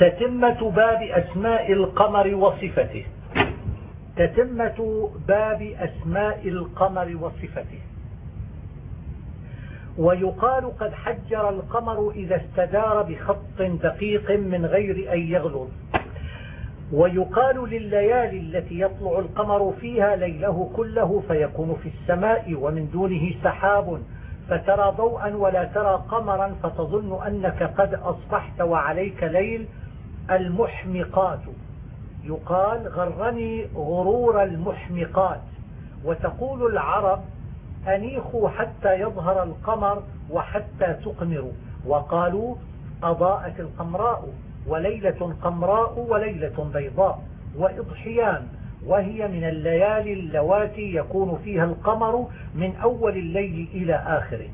تتمة باب أسماء القمر وصفته. تتمة باب أسماء القمر وصفته. ويقال قد حجر القمر إذا استدار بخط دقيق من غير أن يغلظ. ويقال لليالي التي يطلع القمر فيها ليله كله فيكون في السماء ومن دونه سحاب. فترى ضوءا ولا ترى قمرا فتظن أنك قد أصبحت وعليك ليل المحمقات. يقال غرني غرور المحمقات. وتقول العرب أنيخوا حتى يظهر القمر وحتى تقمروا وقالوا أضاءت القمراء وليلة قمراء وليلة بيضاء وإضحيان. وهي من الليالي اللواتي يكون فيها القمر من أول الليل إلى آخره.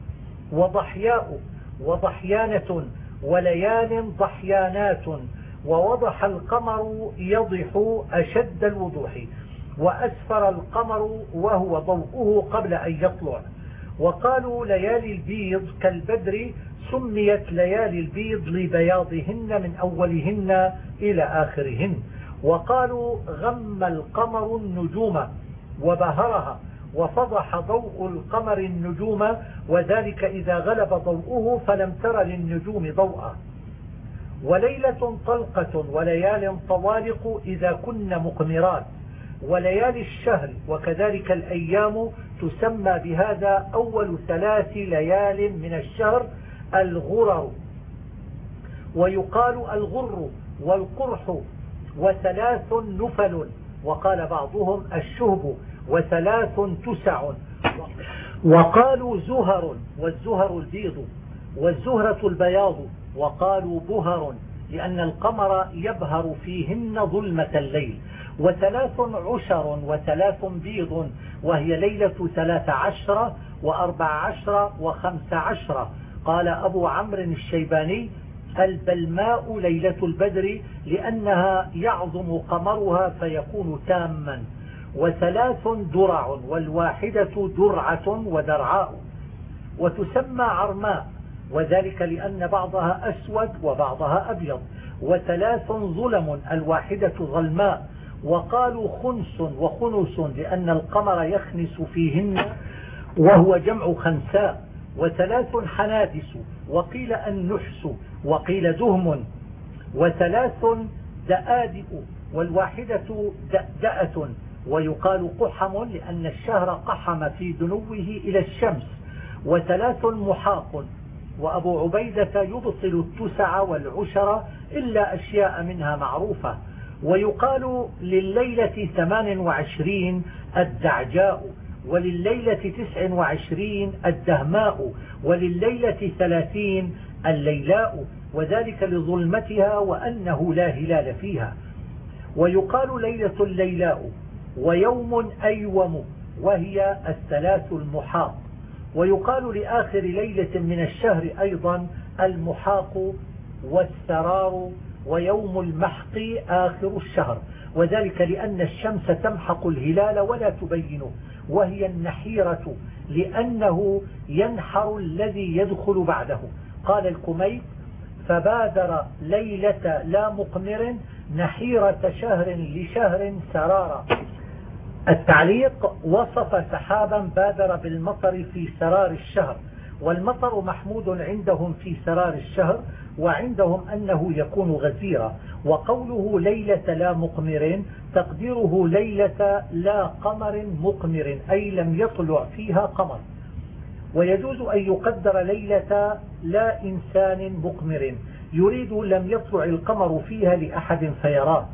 وضحياء وضحيانة وليال ضحيانات. ووضح القمر يضح أشد الوضوح وأسفر القمر وهو ضوءه قبل أن يطلع. وقالوا ليالي البيض كالبدر سميت ليالي البيض لبياضهن من أولهن إلى آخرهن. وقالوا غم القمر النجوم وبهرها وفضح ضوء القمر النجوم وذلك إذا غلب ضوءه فلم تر للنجوم ضوءا. وليلة طلقة وليال طوالق إذا كن مقمرات وليالي الشهر وكذلك الأيام تسمى بهذا أول ثلاث ليال من الشهر الغرر. ويقال الغر والقرح وثلاث نفل وقال بعضهم الشهب وثلاث تسع. وقالوا زهر والزهر البيض والزهرة البياض وقالوا بهر لأن القمر يبهر فيهن ظلمة الليل. وثلاث عشر وثلاث بيض وهي ليلة ثلاث عشر وأربع عشر وخمس عشر. قال أبو عمرو الشيباني البلماء ليلة البدر لأنها يعظم قمرها فيكون تاما. وثلاث درع والواحدة درعة ودرعاء. وتسمى عرماء. وذلك لأن بعضها أسود وبعضها أبيض وثلاث ظلم الواحدة ظلماء. وقالوا خنس وخنس لأن القمر يخنس فيهن وهو جمع خنساء. وثلاث حنادس وقيل النحس وقيل دهم. وثلاث دآدئ والواحدة دأدأة. ويقال قحم لأن الشهر قحم في دنوه إلى الشمس. وثلاث محاق وأبو عبيدة يبطل التسع والعشر إلا أشياء منها معروفة ويقال لليلة ثمان وعشرين الدعجاء ولليلة تسع وعشرين الدهماء ولليلة ثلاثين الليلاء وذلك لظلمتها وأنه لا هلال فيها. ويقال ليلة الليلاء ويوم أيوم وهي الثلاث المحاق ويقال لآخر ليلة من الشهر أيضا المحاق والسرار ويوم المحق آخر الشهر. وذلك لأن الشمس تمحق الهلال ولا تبينه وهي النحيرة لأنه ينحر الذي يدخل بعده. قال الكميت فبادر ليلة لا مقمر نحيرة شهر لشهر سرارا. التعليق وصف سحابا بادر بالمطر في سرار الشهر والمطر محمود عندهم في سرار الشهر وعندهم أنه يكون غزيرا وقوله ليلة لا مقمر تقديره ليلة لا قمر مقمر أي لم يطلع فيها قمر. ويجوز أن يقدر ليلة لا إنسان مقمر يريد لم يطلع القمر فيها لأحد فيراه.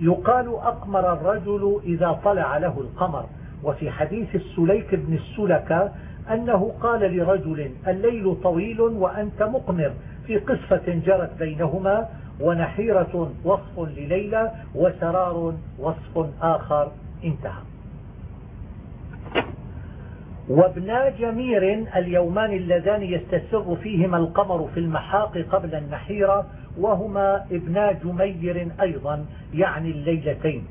يقال أقمر الرجل إذا طلع له القمر. وفي حديث السليك بن السلكة أنه قال لرجل الليل طويل وأنت مقمر. في قصة جرت بينهما ونحيرة وصف لليلى وسرار وصف آخر. انتهى. وابنا جمير اليومان اللذان يستسر فيهما القمر في المحاق قبل النحيرة وهما ابنا جمير أيضا يعني الليلتين.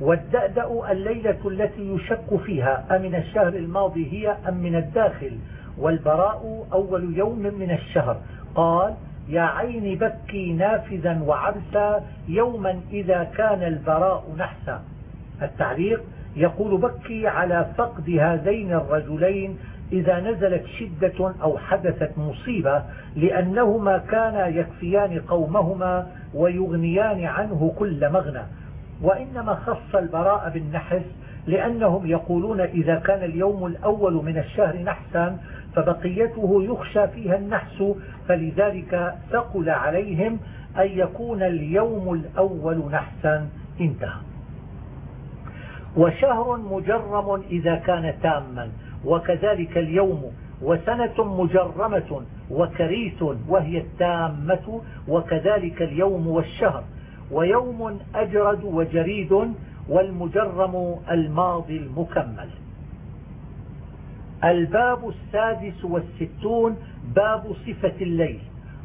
والدأدأ الليلة التي يشك فيها أمن الشهر الماضي هي أم من الداخل؟ والبراء أول يوم من الشهر. قال يا عين بكي نافذا وعبسا يوما إذا كان البراء نحسا. التعليق يقول بكي على فقد هذين الرجلين إذا نزلت شدة أو حدثت مصيبة لأنهما كانا يكفيان قومهما ويغنيان عنه كل مغنى. وإنما خص البراء بالنحس لأنهم يقولون إذا كان اليوم الأول من الشهر نحسا فبقيته يخشى فيها النحس فلذلك ثقل عليهم أن يكون اليوم الأول نحسا انتهى. وشهر مجرم إذا كان تاما. وكذلك اليوم وسنة مجرمة وكريس وهي التامة وكذلك اليوم والشهر ويوم أجرد وجريد والمجرم الماضي المكمل. الباب السادس والستون باب صفة الليل.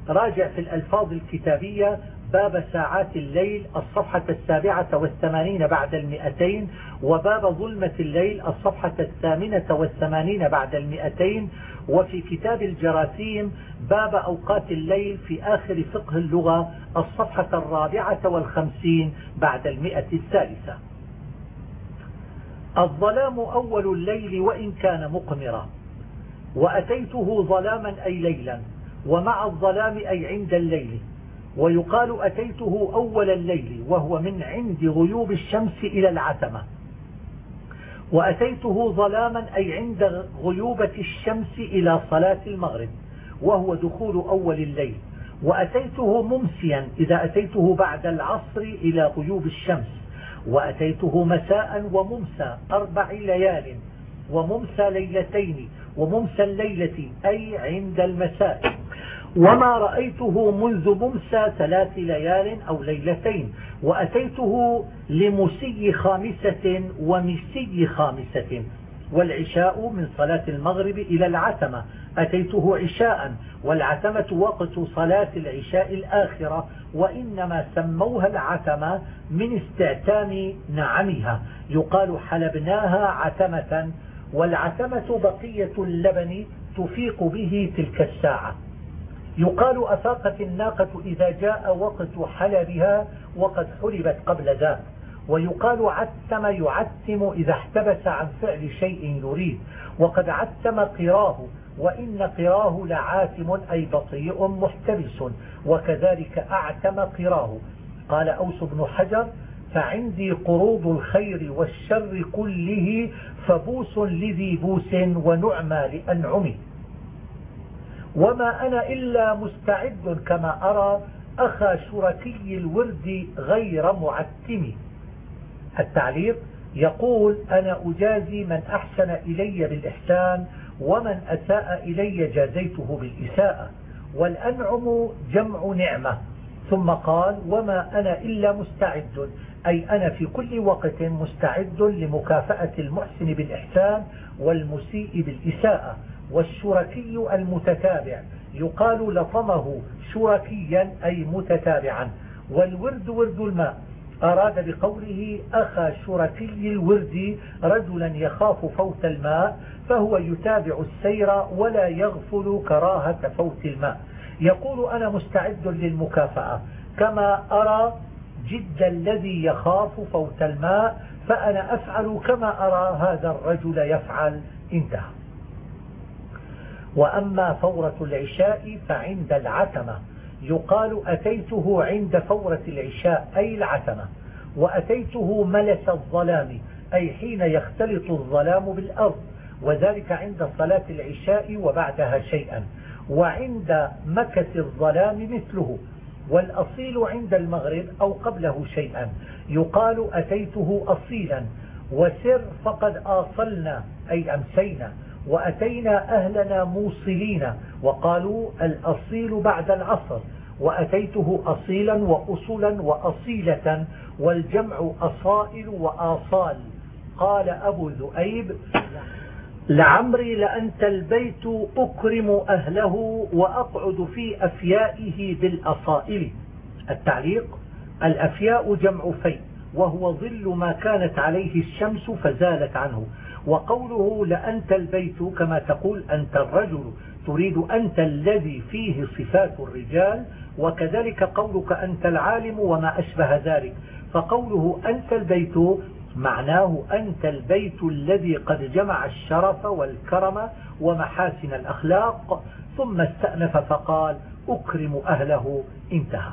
راجع في الألفاظ الكتابية باب ساعات الليل الصفحة السابعة والثمانين بعد المئتين وباب ظلمة الليل الصفحة الثامنة والثمانين بعد المئتين وفي كتاب الجراثيم باب أوقات الليل في آخر فقه اللغة الصفحة الرابعة والخمسين بعد المئة الثالثة. الظلام أول الليل وإن كان مقمرا. وأتيته ظلاما أي ليلا ومع الظلام أي عند الليل. ويقال أتيته أول الليل وهو من عند غيوب الشمس إلى العتمة. وأتيته ظلاما أي عند غيوبة الشمس إلى صلاة المغرب وهو دخول أول الليل. وأتيته ممسيا إذا أتيته بعد العصر إلى غيوب الشمس. وأتيته مساء وممسى أربع ليال وممسى ليلتين وممسى الليلة أي عند المساء. وما رأيته منذ ممسى ثلاث ليال أو ليلتين وأتيته لمسي خامسة ومسي خامسة والعشاء من صلاة المغرب إلى العتمة. أتيته عشاء والعتمة وقت صلاة العشاء الآخرة وإنما سموها العتمة من استعتام نعمها. يقال حلبناها عتمة والعتمة بقية اللبن تفيق به تلك الساعة. يقال أفاقت الناقة إذا جاء وقت حلبها وقد حلبت قبل ذاك ويقال عتم يعتم إذا احتبس عن فعل شيء يريد. وقد عتم قراه وإن قراه لعاتم أي بطيء محتبس. وكذلك أعتم قراه. قال أوس بن حجر فعندي قروض الخير والشر كله فبوس لذي بوس ونعمى لأنعمه. وما أنا إلا مستعد كما أرى أخا شركي الورد غير معتم التعليق يقول أنا أجازي من أحسن إلي بالإحسان ومن أساء إلي جازيته بالإساءة. والأنعم جمع نعمة. ثم قال وما أنا إلا مستعد. أي أنا في كل وقت مستعد لمكافأة المحسن بالإحسان والمسيء بالإساءة. والشركي المتتابع. يقال لطمه شركيا أي متتابعا. والورد ورد الماء. أراد بقوله أخى شركي الورد رجلا يخاف فوت الماء فهو يتابع السير ولا يغفل كراهة فوت الماء. يقول أنا مستعد للمكافأة. كما أرى جد الذي يخاف فوت الماء فأنا أفعل كما أرى هذا الرجل يفعل. انتهى. وأما فورة العشاء فعند العتمة. يقال أتيته عند فورة العشاء أي العتمة. وأتيته ملس الظلام أي حين يختلط الظلام بالأرض. وذلك عند صلاة العشاء وبعدها شيئا. وعند مكث الظلام مثله. والأصيل عند المغرب أو قبله شيئا. يقال أتيته أصيلا. وسر فقد آصلنا أي أمسينا. وأتينا أهلنا موصلين وقالوا الأصيل بعد العصر وأتيته أصيلا وأصلا وأصيلة والجمع أصائل وآصال. قال أبو ذؤيب لعمري لأنت البيت أكرم أهله وأقعد في أفيائه بالأصائل. التعليق الأفياء جمع في وهو ظل ما كانت عليه الشمس فزالت عنه. وقوله لأنت البيت كما تقول أنت الرجل تريد أنت الذي فيه صفات الرجال وكذلك قولك أنت العالم وما أشبه ذلك. فقوله أنت البيت معناه أنت البيت الذي قد جمع الشرف والكرم ومحاسن الأخلاق ثم استأنف فقال أكرم أهله انتهى.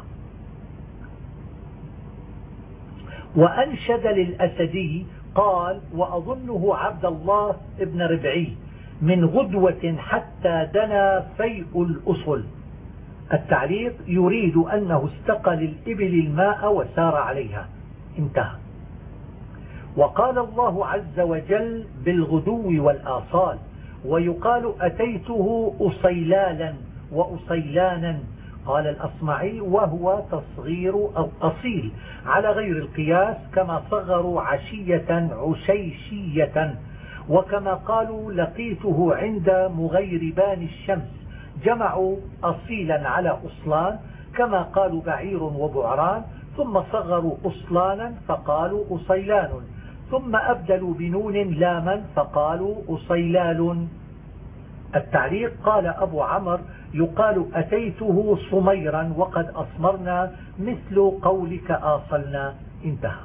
وأنشد للأسدي قال وأظنه عبد الله ابن ربعي من غدوة حتى دنا فيء الأصل. التعليق يريد أنه استقى للإبل الماء وسار عليها. انتهى. وقال الله عز وجل بالغدو والآصال ويقال أتيته أصيلالا وأصيلانا قال الأصمعي وهو تصغير أو أصيل على غير القياس كما صغروا عشية عشيشية وكما قالوا لقيته عند مغيربان الشمس جمعوا أصيلا على أصلان كما قالوا بعير وبعران ثم صغروا أصلانا فقالوا أصيلان ثم أبدلوا بنون لاما فقالوا أصيلال التعليق قال أبو عمر يقال أتيته صميرا وقد أصمرنا مثل قولك آصلنا انتهى.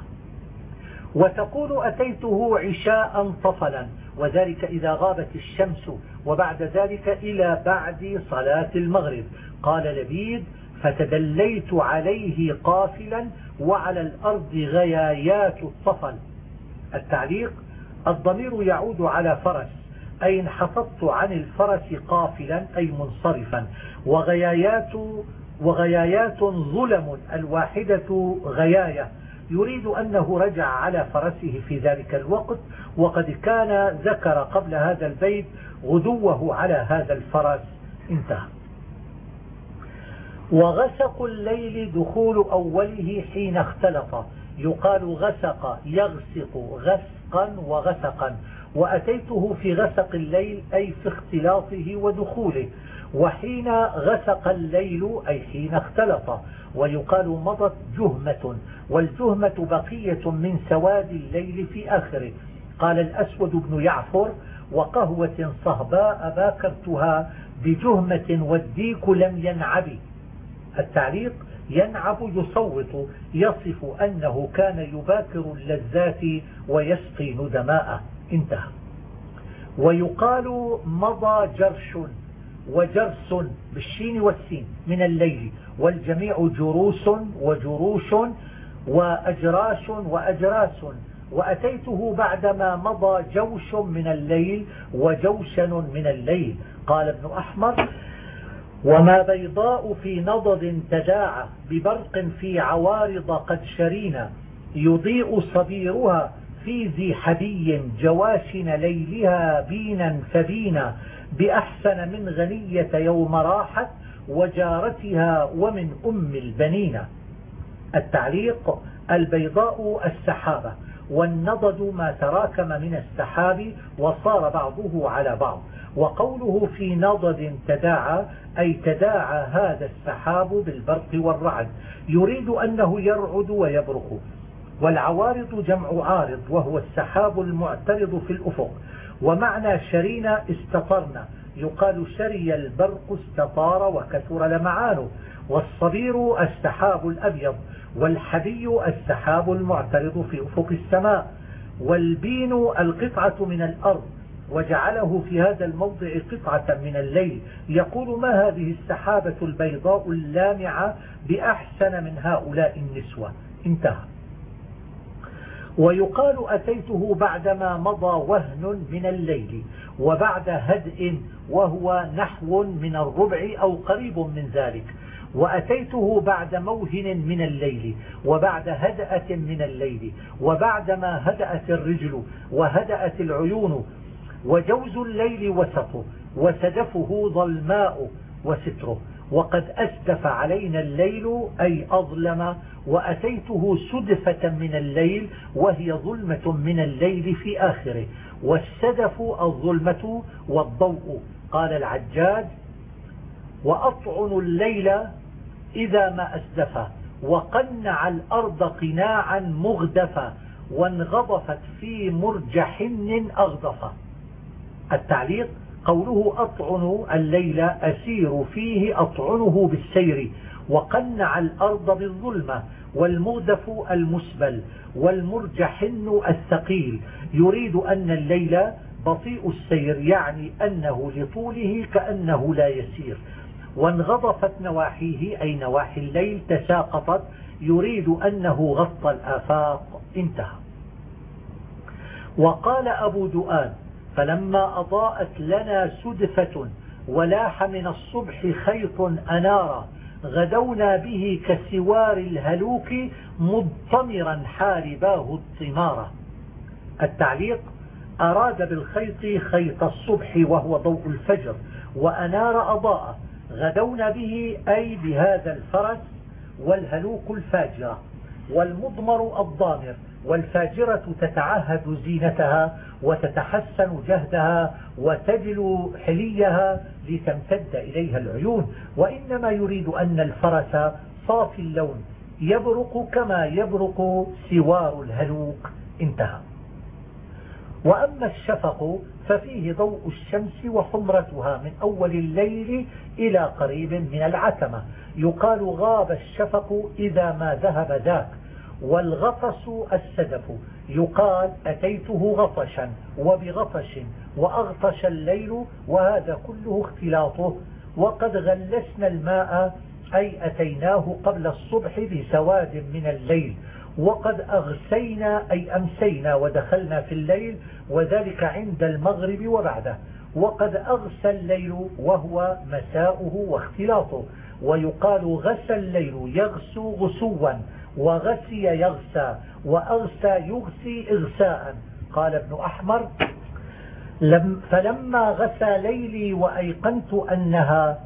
وتقول أتيته عشاء طفلا وذلك إذا غابت الشمس وبعد ذلك إلى بعد صلاة المغرب. قال لبيد فتدليت عليه قافلا وعلى الأرض غيايات الطفل. التعليق الضمير يعود على فرس. أي انحفظت عن الفرس قافلا أي منصرفا. وغيايات وغيايات ظلم. الواحدة غياية. يريد أنه رجع على فرسه في ذلك الوقت. وقد كان ذكر قبل هذا البيت غدوه على هذا الفرس. انتهى. وغسق الليل دخول أوله حين اختلط. يقال غسق يغسق غسقا وغسقا. وأتيته في غسق الليل أي في اختلاطه ودخوله وحين غسق الليل أي حين اختلط. ويقال مضت جهمة والجهمة بقية من سواد الليل في آخره. قال الأسود بن يعفر وقهوة صهباء باكرتها بجهمة والديك لم ينعب. التعليق ينعب يصوت يصف أنه كان يباكر اللذات ويسقي ندماءه. انتهى. ويقال مضى جرش وجرس بالشين والسين من الليل والجميع جروس وجروش وأجراش وأجراس. وأتيته بعدما مضى جوش من الليل وجوشن من الليل. قال ابن أحمر وما بيضاء في نضد تداعى ببرق في عوارض قد شرينا يضيء صبيرها في ذي حبي جواشن ليلها بينا فبينا بأحسن من غنية يوم راحت وجارتها ومن أم البنين. التعليق البيضاء السحابة. والنضد ما تراكم من السحاب وصار بعضه على بعض. وقوله في نضد تداعى أي تداعى هذا السحاب بالبرق والرعد. يريد أنه يرعد ويبرق. والعوارض جمع عارض وهو السحاب المعترض في الأفق. ومعنى شرينا استطرنا يقال شري البرق استطار وكثر لمعانه. والصبير السحاب الأبيض والحبي السحاب المعترض في أفق السماء. والبين القطعة من الأرض وجعله في هذا الموضع قطعة من الليل. يقول ما هذه السحابة البيضاء اللامعة بأحسن من هؤلاء النسوة؟ انتهى. ويقال أتيته بعدما مضى وهن من الليل وبعد هدء وهو نحو من الربع أو قريب من ذلك. وأتيته بعد موهن من الليل وبعد هدأة من الليل وبعدما هدأت الرجل وهدأت العيون وجوز الليل وسطه وسدفه ظلماء وستره. وقد أسدف علينا الليل أي أظلم وأتيته سدفة من الليل وهي ظلمة من الليل في آخره. والسدف الظلمة والضوء قال العجاج. وأطعن الليل إذا ما أسدف وقنع الأرض قناعا مغدفا وانغضفت في مرجحن أغضفة التعليق قوله أطعن الليل أسير فيه أطعنه بالسير وقنع الأرض بالظلمة والمغدف المسبل والمرجحن الثقيل. يريد أن الليل بطيء السير يعني أنه لطوله كأنه لا يسير. وانغضفت نواحيه أي نواحي الليل تساقطت. يريد أنه غطى الآفاق. انتهى. وقال أبو دؤان فلما أضاءت لنا سدفة ولاح من الصبح خيط أنارا غدونا به كسوار الهلوك مضطمرا حارباه الطمارة التعليق أراد بالخيط خيط الصبح وهو ضوء الفجر وأنار أضاء. غدونا به أي بهذا الفرس والهلوك الفاجرة والمضمر الضامر. والفاجرة تتعهد زينتها وتتحسن جهدها وتجلو حليها لتمتد إليها العيون. وإنما يريد أن الفرس صافي اللون يبرق كما يبرق سوار الهلوك. انتهى. وأما الشفق ففيه ضوء الشمس وحمرتها من أول الليل إلى قريب من العتمة. يقال غاب الشفق إذا ما ذهب ذاك. والغطس السدف. يقال أتيته غطشا وبغطش وأغطش الليل وهذا كله اختلاطه. وقد غلسنا الماء أي أتيناه قبل الصبح بسواد من الليل. وقد أغسينا أي أمسينا ودخلنا في الليل وذلك عند المغرب وبعده. وقد أغسى الليل وهو مساؤه واختلاطه. ويقال غسى الليل يغسو غسوا وغسي يغسى وأغسى يغسي إغساء. قال ابن أحمر لم فلما غسى ليلي وأيقنت أنها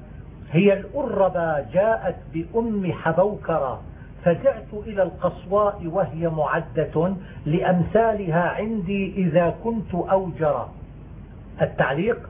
هي الأربى جاءت بأم حبوكرة فجعت إلى القصواء وهي معدة لأمثالها عندي إذا كنت أوجر. التعليق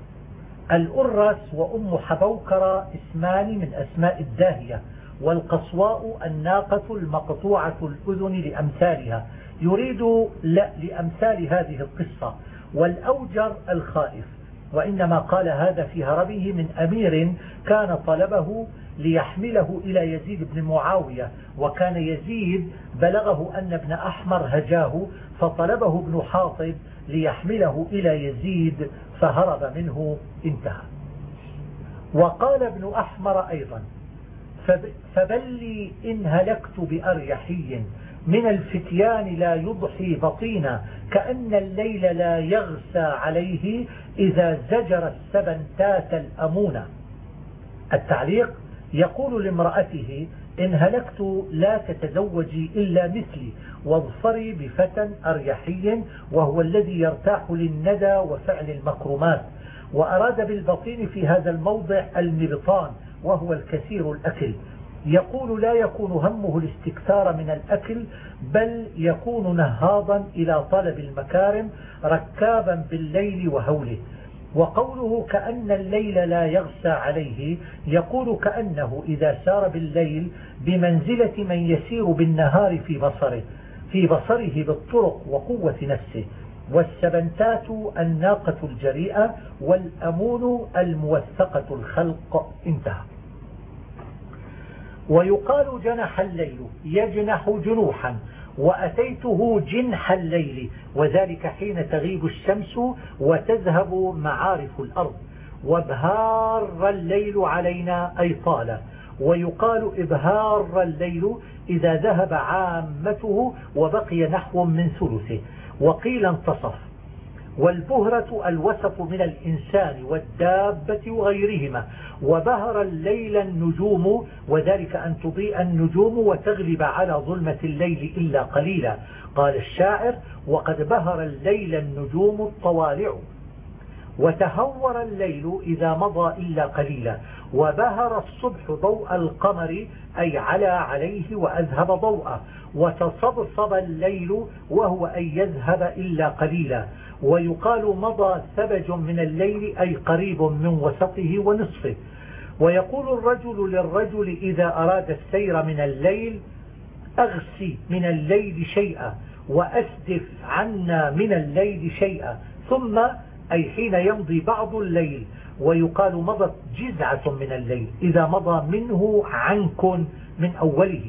الأرس وأم حبوكر اسمان من أسماء الداهية. والقصواء الناقة المقطوعة الأذن لأمثالها. يريد لا لأمثال هذه القصة. والأوجر الخائف. وإنما قال هذا في هربه من أمير كان طلبه ليحمله إلى يزيد بن معاوية. وكان يزيد بلغه أن ابن أحمر هجاه فطلبه ابن حاطب ليحمله إلى يزيد فهرب منه انتهى. وقال ابن أحمر أيضا فبلي إن هلكت بأريحي من الفتيان لا يضحي بطينا كأن الليل لا يغسى عليه إذا زجر السبنتات الأمونة التعليق يقول لامرأته إن هلكت لا تتزوجي إلا مثلي واظفري بفتى أريحي وهو الذي يرتاح للندى وفعل المكرمات. وأراد بالبطين في هذا الموضع المبطان وهو الكثير الأكل. يقول لا يكون همه الاستكثار من الأكل بل يكون نهاضا إلى طلب المكارم ركابا بالليل وهوله. وقوله كأن الليل لا يغسى عليه يقول كأنه إذا سار بالليل بمنزلة من يسير بالنهار في بصره في بصره بالطرق وقوة نفسه. والسبنتات الناقة الجريئة والأمون الموثقة الخلق. انتهى. ويقال جنح الليل يجنح جنوحا وأتيته جنح الليل وذلك حين تغيب الشمس وتذهب معارف الأرض. وابهار الليل علينا أي طال. ويقال إبهار الليل إذا ذهب عامته وبقي نحو من ثلثه. وقيل انتصف. والبهرة الوسط من الإنسان والدابة وغيرهما وبهر الليل النجوم وذلك أن تضيء النجوم وتغلب على ظلمة الليل إلا قليلا. قال الشاعر وقد بهر الليل النجوم الطوالع وتهور الليل إذا مضى إلا قليلا. وبهر الصبح ضوء القمر أي على عليه وأذهب ضوءه. وتصبصب الليل وهو أن يذهب إلا قليلا. ويقال مضى ثبج من الليل أي قريب من وسطه ونصفه. ويقول الرجل للرجل إذا أراد السير من الليل أغسي من الليل شيئا وأسدف عنا من الليل شيئا. ثم أي حين يمضي بعض الليل ويقال مضت جزعة من الليل. إذا مضى منه عنك من أوله.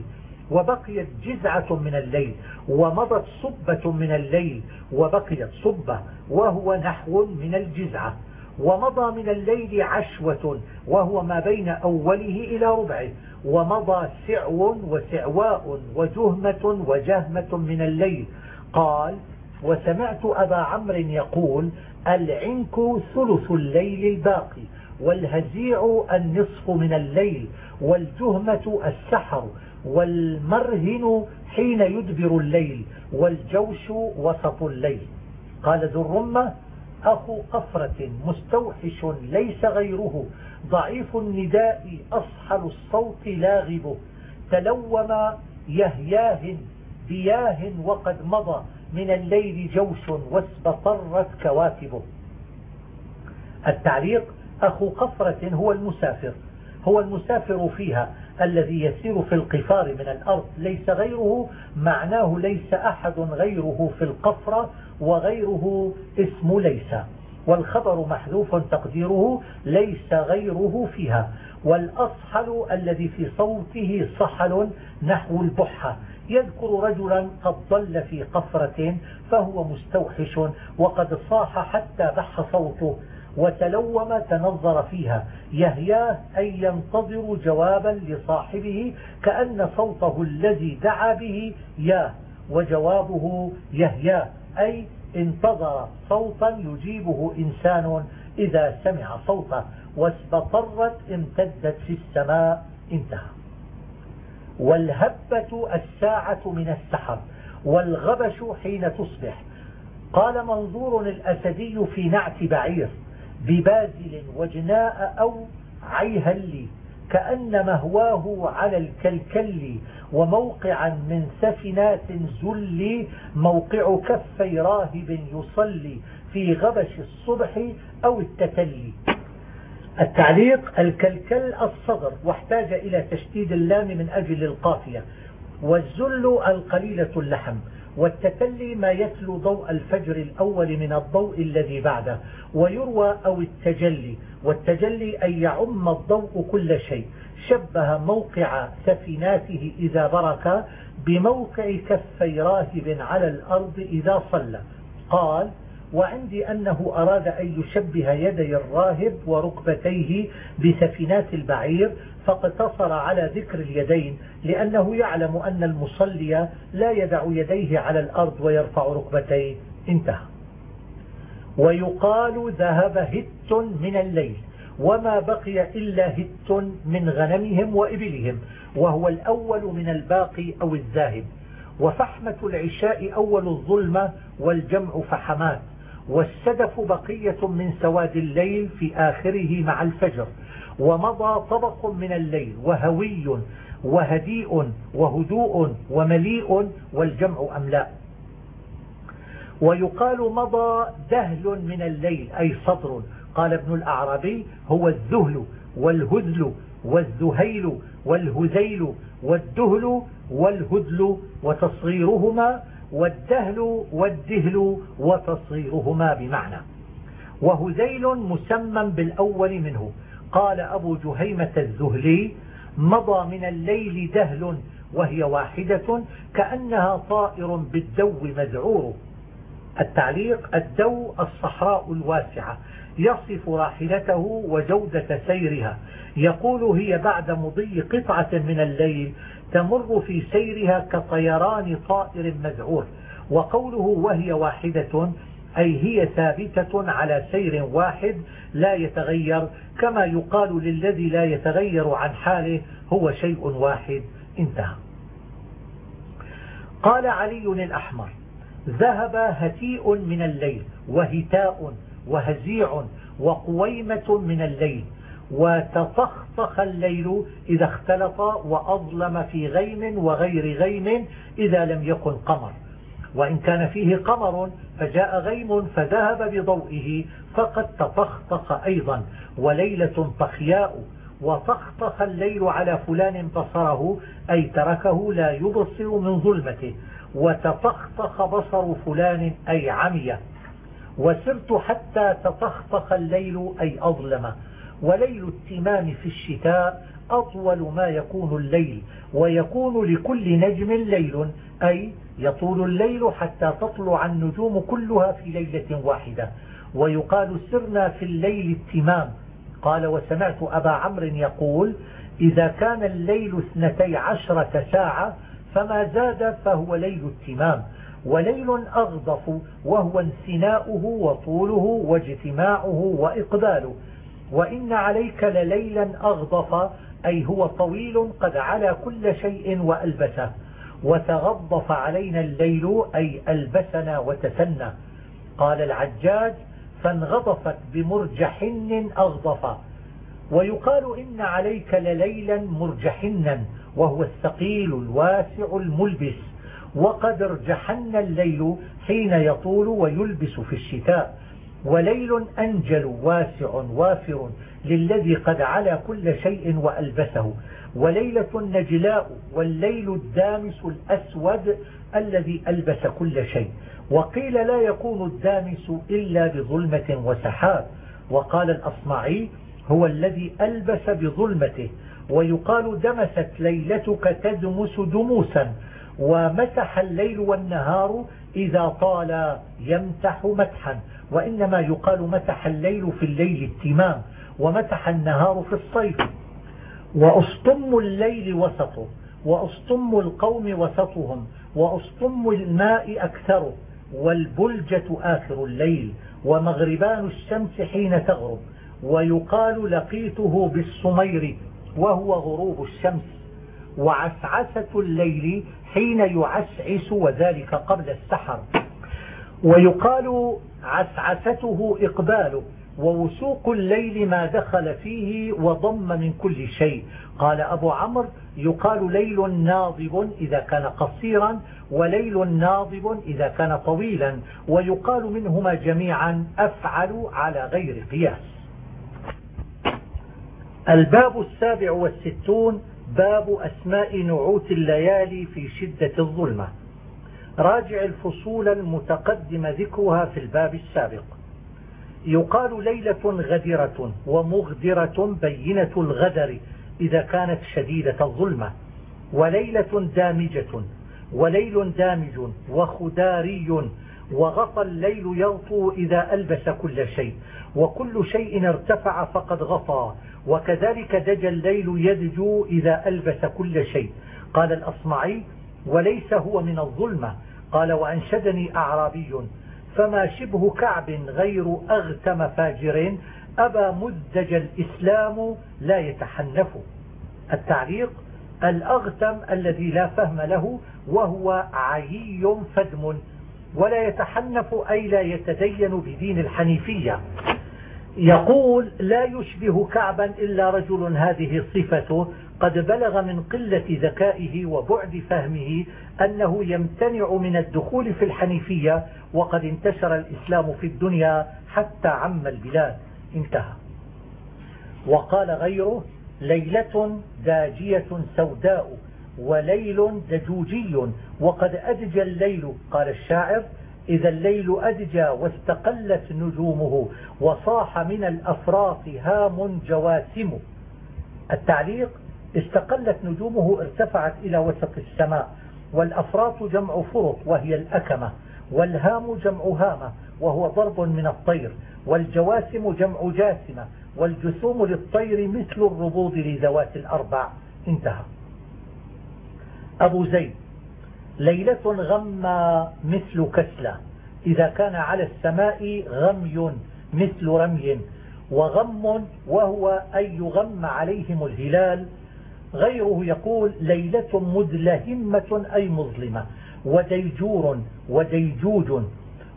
وبقيت جزعة من الليل ومضت صبة من الليل وبقيت صبة وهو نحو من الجزعة ومضى من الليل عشوة وهو ما بين أوله إلى ربعه ومضى سعو وسعواء وجهمة وجهمة من الليل. قال وسمعت أبا عمرو يقول العنك ثلث الليل الباقي والهزيع النصف من الليل والجهمة السحر والمرهن حين يدبر الليل والجوش وسط الليل. قال ذو الرمة أخو قفرة مستوحش ليس غيره ضعيف النداء أصحل الصوت لاغبه تلوم يهياه بياه وقد مضى من الليل جوش واسبطرت كواكبه. التعليق أخو قفرة هو المسافر. هو المسافر فيها. الذي يسير في القفار من الأرض ليس غيره معناه ليس أحد غيره في القفرة وغيره اسم ليس. والخبر محذوف تقديره ليس غيره فيها. والأصحل الذي في صوته صحل نحو البحة. يذكر رجلا قد ضل في قفرة فهو مستوحش وقد صاح حتى بح صوته. وتلوم تنظر فيها. يهياه أي ينتظر جوابا لصاحبه كأن صوته الذي دعا به ياه وجوابه يهياه أي انتظر صوتا يجيبه إنسان إذا سمع صوته واستطرت امتدت في السماء انتهى. والهبة الساعة من السحر والغبش حين تصبح. قال منظور الأسدي في نعت بعير ببازل وجناء أو عيهل كأن مهواه على الكلكل وموقعا من سفنات زل موقع كفي راهب يصلي في غبش الصبح أو التتلي التعليق الكلكل الصدر واحتاج إلى تشديد اللام من أجل القافية والزل القليلة اللحم. والتتلي ما يتلو ضوء الفجر الأول من الضوء الذي بعده ويروى أو التجلي والتجلي أن يعم الضوء كل شيء. شبه موقع سفيناته إذا برك بموقع كفي راهب على الأرض إذا صلى. قال وعندي أنه أراد أن يشبه يدي الراهب وركبتيه بسفينات البعير فاقتصر على ذكر اليدين لأنه يعلم أن المصلي لا يدع يديه على الأرض ويرفع ركبتيه. انتهى. ويقال ذهب هت من الليل وما بقي إلا هت من غنمهم وإبلهم وهو الأول من الباقي أو الذاهب. وفحمة العشاء أول الظلمة والجمع فحمات. والسدف بقية من سواد الليل في آخره مع الفجر ومضى طبق من الليل وهوي وهديء وهدوء ومليء والجمع أملاء ويقال مضى دهل من الليل أي صدر قال ابن الأعرابي هو الذهل والهذل والذهيل والهذيل والدهل والهدل وتصغيرهما والدهل والدهل وتصغيرهما بمعنى. وهذيل مسمى بالأول منه. قال أبو جهيمة الزهلي مضى من الليل دهل وهي واحدة كأنها طائر بالدو مذعور التعليق الدو الصحراء الواسعة يصف راحلته وجودة سيرها. يقول هي بعد مضي قطعة من الليل تمر في سيرها كطيران طائر مذعور وقوله وهي واحدة أي هي ثابتة على سير واحد لا يتغير كما يقال للذي لا يتغير عن حاله هو شيء واحد. انتهى. قال علي الأحمر ذهب هتيء من الليل وهتاء وهزيع وقويمة من الليل وتطخطخ الليل إذا اختلط وأظلم في غيم وغير غيم إذا لم يكن قمر. وإن كان فيه قمر فجاء غيم فذهب بضوئه فقد تطخطخ أيضا. وليلة طخياء وطخطخ الليل على فلان بصره أي تركه لا يبصر من ظلمته. وتطخطخ بصر فلان أي عمي وسرت حتى تطخطخ الليل أي أظلم. وليل التمام في الشتاء أطول ما يكون الليل ويكون لكل نجم ليل أي يطول الليل حتى تطلع النجوم كلها في ليلة واحدة. ويقال سرنا في الليل التمام. قال وسمعت أبا عمرو يقول إذا كان الليل اثنتي عشرة ساعة فما زاد فهو ليل التمام. وليل أغضف وهو انسناؤه وطوله واجتماعه وإقباله. وإن عليك لليلا أغضف أي هو طويل قد على كل شيء وألبسه. وتغضف علينا الليل أي ألبسنا وتسنى. قال العجاج فانغضفت بمرجحن أغضفا ويقال إن عليك لليلا مرجحنا وهو الثقيل الواسع الملبس. وقد ارجحن الليل حين يطول ويلبس في الشتاء. وليل أنجل واسع وافر للذي قد علا كل شيء وألبسه وليلة نجلاء والليل الدامس الأسود الذي ألبس كل شيء. وقيل لا يكون الدامس إلا بظلمة وسحاب. وقال الأصمعي هو الذي ألبس بظلمته ويقال دمست ليلتك تدمس دموسا. ومسح الليل والنهار إذا طال يمتح متحا وإنما يقال مسح الليل في الليل التمام ومسح النهار في الصيف. وأسطم الليل وسطه وأسطم القوم وسطهم وأسطم الماء أكثره والبلجة آخر الليل ومغربان الشمس حين تغرب. ويقال لقيته بالصمير وهو غروب الشمس. وعسعسة الليل حين يعسعس وذلك قبل السحر. ويقال عسعسته إقباله ووسوق الليل ما دخل فيه وضم من كل شيء. قال أبو عمرو يقال ليل ناضب إذا كان قصيرا وليل ناضب إذا كان طويلا. ويقال منهما جميعا أفعل على غير قياس. الباب السابع والستون باب أسماء نعوت الليالي في شدة الظلمة. راجع الفصول المتقدم ذكرها في الباب السابق. يقال ليلة غدرة ومغدرة بينة الغدر إذا كانت شديدة الظلمة. وليلة دامجة وليل دامج وخداري وغطى الليل يغطو إذا ألبس كل شيء وكل شيء ارتفع فقد غطى وكذلك دج الليل يدجو إذا ألبس كل شيء. قال الأصمعي وليس هو من الظلمة. قال وأنشدني أعرابي فما شبه كعب غير أغتم فاجر أبى مزدج الإسلام لا يتحنف. التعليق الأغتم الذي لا فهم له وهو عيي فدم. ولا يتحنف أي لا يتدين بدين الحنيفية. يقول لا يشبه كعبا إلا رجل هذه صفته قد بلغ من قلة ذكائه وبعد فهمه أنه يمتنع من الدخول في الحنيفية وقد انتشر الإسلام في الدنيا حتى عم البلاد. انتهى. وقال غيره ليلة داجية سوداء. وليل دجوجي. وقد أدج الليل قال الشاعر إذا الليل أدجى واستقلت نجومه وصاح من الأفراط هام جواسم. التعليق استقلت نجومه ارتفعت إلى وسط السماء والأفراط جمع فرط وهي الأكمة والهام جمع هامة وهو ضرب من الطير والجواسم جمع جاسمة والجسوم للطير مثل الربوض لذوات الأربع. انتهى. أبو زيد. ليلة غم مثل كسلة. إذا كان على السماء غمي مثل رمي. وغم وهو أن يغم عليهم الهلال. غيره يقول ليلة مدلهمة أي مظلمة. وديجور وديجوج.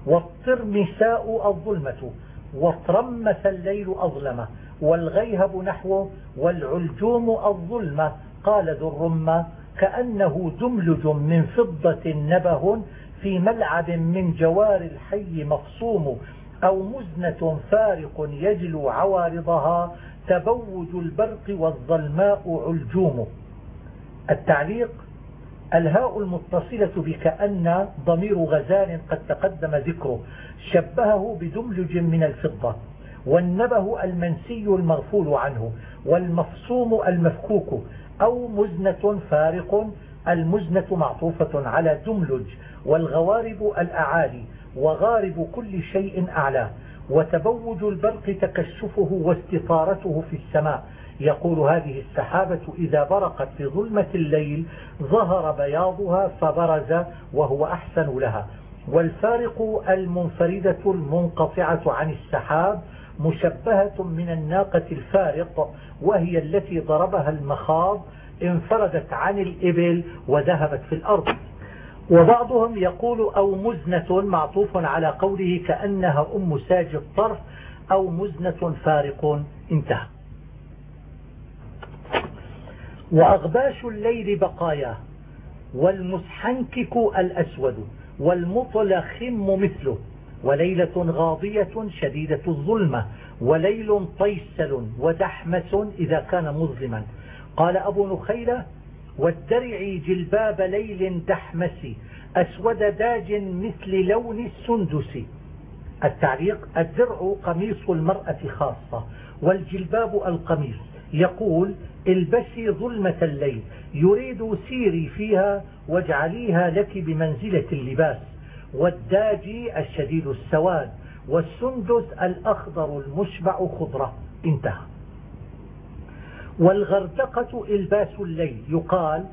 والطرمساء الظلمة. وطرمس الليل أظلمة والغيهب نحوه. والعلجوم الظلمة. قال ذو الرمة. كأنه دملج من فضة نبه في ملعب من جوار الحي مفصوم أو مزنة فارق يجلو عوارضها تبوج البرق والظلماء علجومه التعليق الهاء المتصلة بكأن ضمير غزال قد تقدم ذكره شبهه بدملج من الفضة والنبه المنسي المغفول عنه والمفصوم المفكوك أو مزنة فارق المزنة معطوفة على دملج والغوارب الأعالي وغارب كل شيء أعلاه وتبوج البرق تكشفه واستطارته في السماء. يقول هذه السحابة إذا برقت في ظلمة الليل ظهر بياضها فبرز وهو أحسن لها. والفارق المنفردة المنقطعة عن السحاب مشبهة من الناقة الفارق وهي التي ضربها المخاض انفردت عن الإبل وذهبت في الأرض. وبعضهم يقول أو مزنة معطوف على قوله كأنها أم ساج الطرف أو مزنة فارق انتهى. وأغباش الليل بقاياه والمسحنكك الأسود والمطلخم مثله. وليلة غاضية شديدة الظلمة وليل طيسل ودحمة إذا كان مظلما. قال أبو نخيلة والدرع جلباب ليل دحمس أسود داج مثل لون السندس. التعليق الدرع قميص المرأة خاصة والجلباب القميص. يقول البسي ظلمة الليل يريد سيري فيها واجعليها لك بمنزلة اللباس. والداجي الشديد السواد والسندس الأخضر المشبع خضرة. انتهى. والغردقة إلباس الليل. يقال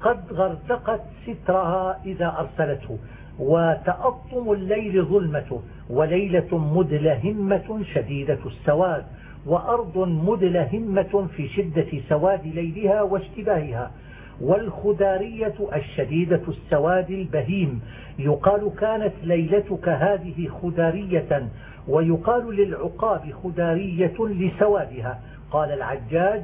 قد غردقت سترها إذا أرسلته وتأطم الليل ظلمته وليلة مدلهمة شديدة السواد وأرض مدلهمة في شدة سواد ليلها واشتباهها. والخدارية الشديدة السواد البهيم. يقال كانت ليلتك هذه خدارية ويقال للعقاب خدارية لسوادها. قال العجاج